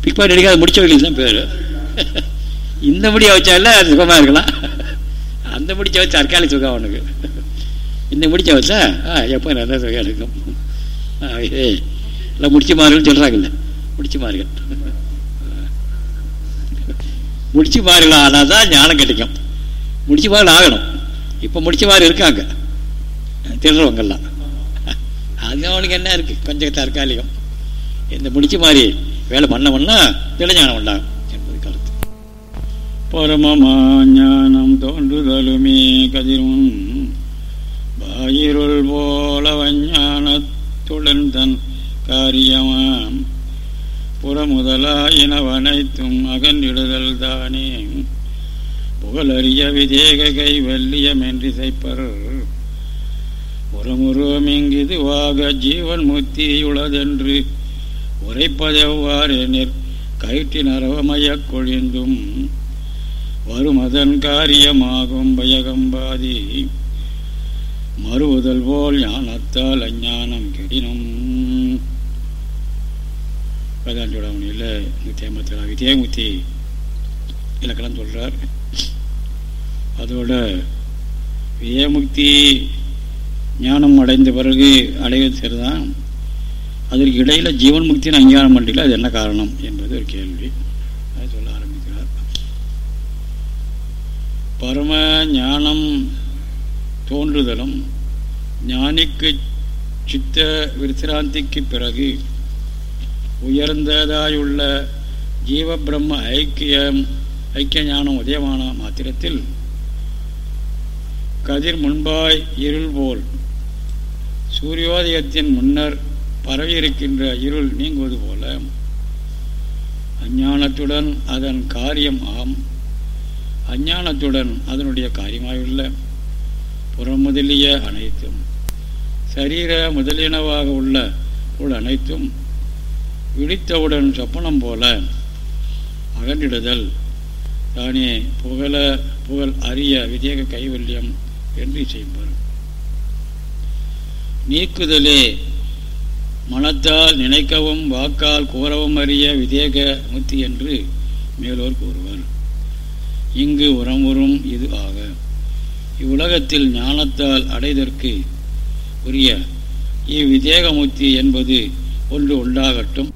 பிக்பாட் எடுக்காத முடிச்ச வைக்கல தான் பேர்? இந்த முடி வச்சால அது சுகமாக இருக்கலாம். அந்த முடிச்ச வச்சு தற்காலிக சுகம் அவனுக்கு. இந்த முடிச்ச வச்சா ஆ எப்போ நல்லா சுகம் இருக்கும் இல்லை முடிச்சு மாறுகள் சொல்கிறாங்கல்ல முடிச்சு மாறுகள். முடிச்சு மாறுகள் ஆனால் தான் ஞானம் கிடைக்கும். முடிச்சு மாதிரி ஆகணும். இப்போ முடிச்ச மாதிரி இருக்காங்க. திருடுறவங்கெல்லாம் அது அவனுக்கு என்ன இருக்குது கொஞ்சம் தற்காலிகம். இந்த முடிச்ச மாதிரி வேலை பண்ண திடஞானம் உண்டாகும் என்பது கருத்து. பரமமா ஞானம் தோன்றுதலுமே கதிரும். பாயிருள் போல வஞ்ஞானத்துடன் தன் காரியமாம். புறமுதலாயினவனைத்தும் அகன்றிடுதல் தானே. புகழறிய விதேக கைவல்லியமென்றி செய்ப்பர் உரமுருவமிங்கிதுவாக ஜீவன் முத்தியுளதென்று உரைப்பதெவ்வாறெனிற் கயிற்றின் அரவமயக் கொழிந்தும் வருமதன் காரியமாகும் பயகம்பாதி மறுவுதல் போல் ஞானத்தால் அஞ்ஞானம் கெடினும். வேதாந்தோடவனில் நூற்றி ஐம்பத்தி வித்யாமுத்தி இலக்கணம் சொல்கிறார் அதோட வியமுக்தி ஞானம் அடைந்த பிறகு அடைவது சரிதான். அதற்கு இடையில் ஜீவன் முக்தியின் அங்கீகாரம் பண்ணல அது என்ன காரணம் என்பது ஒரு கேள்வி. அதை சொல்ல ஆரம்பிக்கிறார். பரம ஞானம் தோன்றுதலும் ஞானிக்கு சித்த விசிராந்திக்கு பிறகு உயர்ந்ததாயுள்ள ஜீவ பிரம்ம ஐக்கியம் ஐக்கிய ஞானம் உதயமான மாத்திரத்தில் கதிர் முன்பாய் இருள் போல் சூரியோதயத்தின் முன்னர் பரவியிருக்கின்ற இருள் நீங்குவது போல அஞ்ஞானத்துடன் அதன் காரியம் ஆம். அஞ்ஞானத்துடன் அதனுடைய காரியமாயுள்ள புறமுதலிய அனைத்தும் சரீர முதலியனவாக உள்ள உள் அனைத்தும் விழித்தவுடன் சொப்பனம் போல அகன்றிடுதல். தானே புகழ புகழ் அறிய விதேக கைவல்யம் என்று செய்வார் நீக்குதலே மனத்தால் நினைக்கவும் வாக்கால் கூறவும் அறிய விதேக முத்தி என்று மேலோர் கூறுவர். இங்கு உரமுறும் இது ஆக. இவ்வுலகத்தில் ஞானத்தால் அடைதற்கு உரிய இவ்விதேகமுத்தி என்பது ஒன்று உண்டாகட்டும்.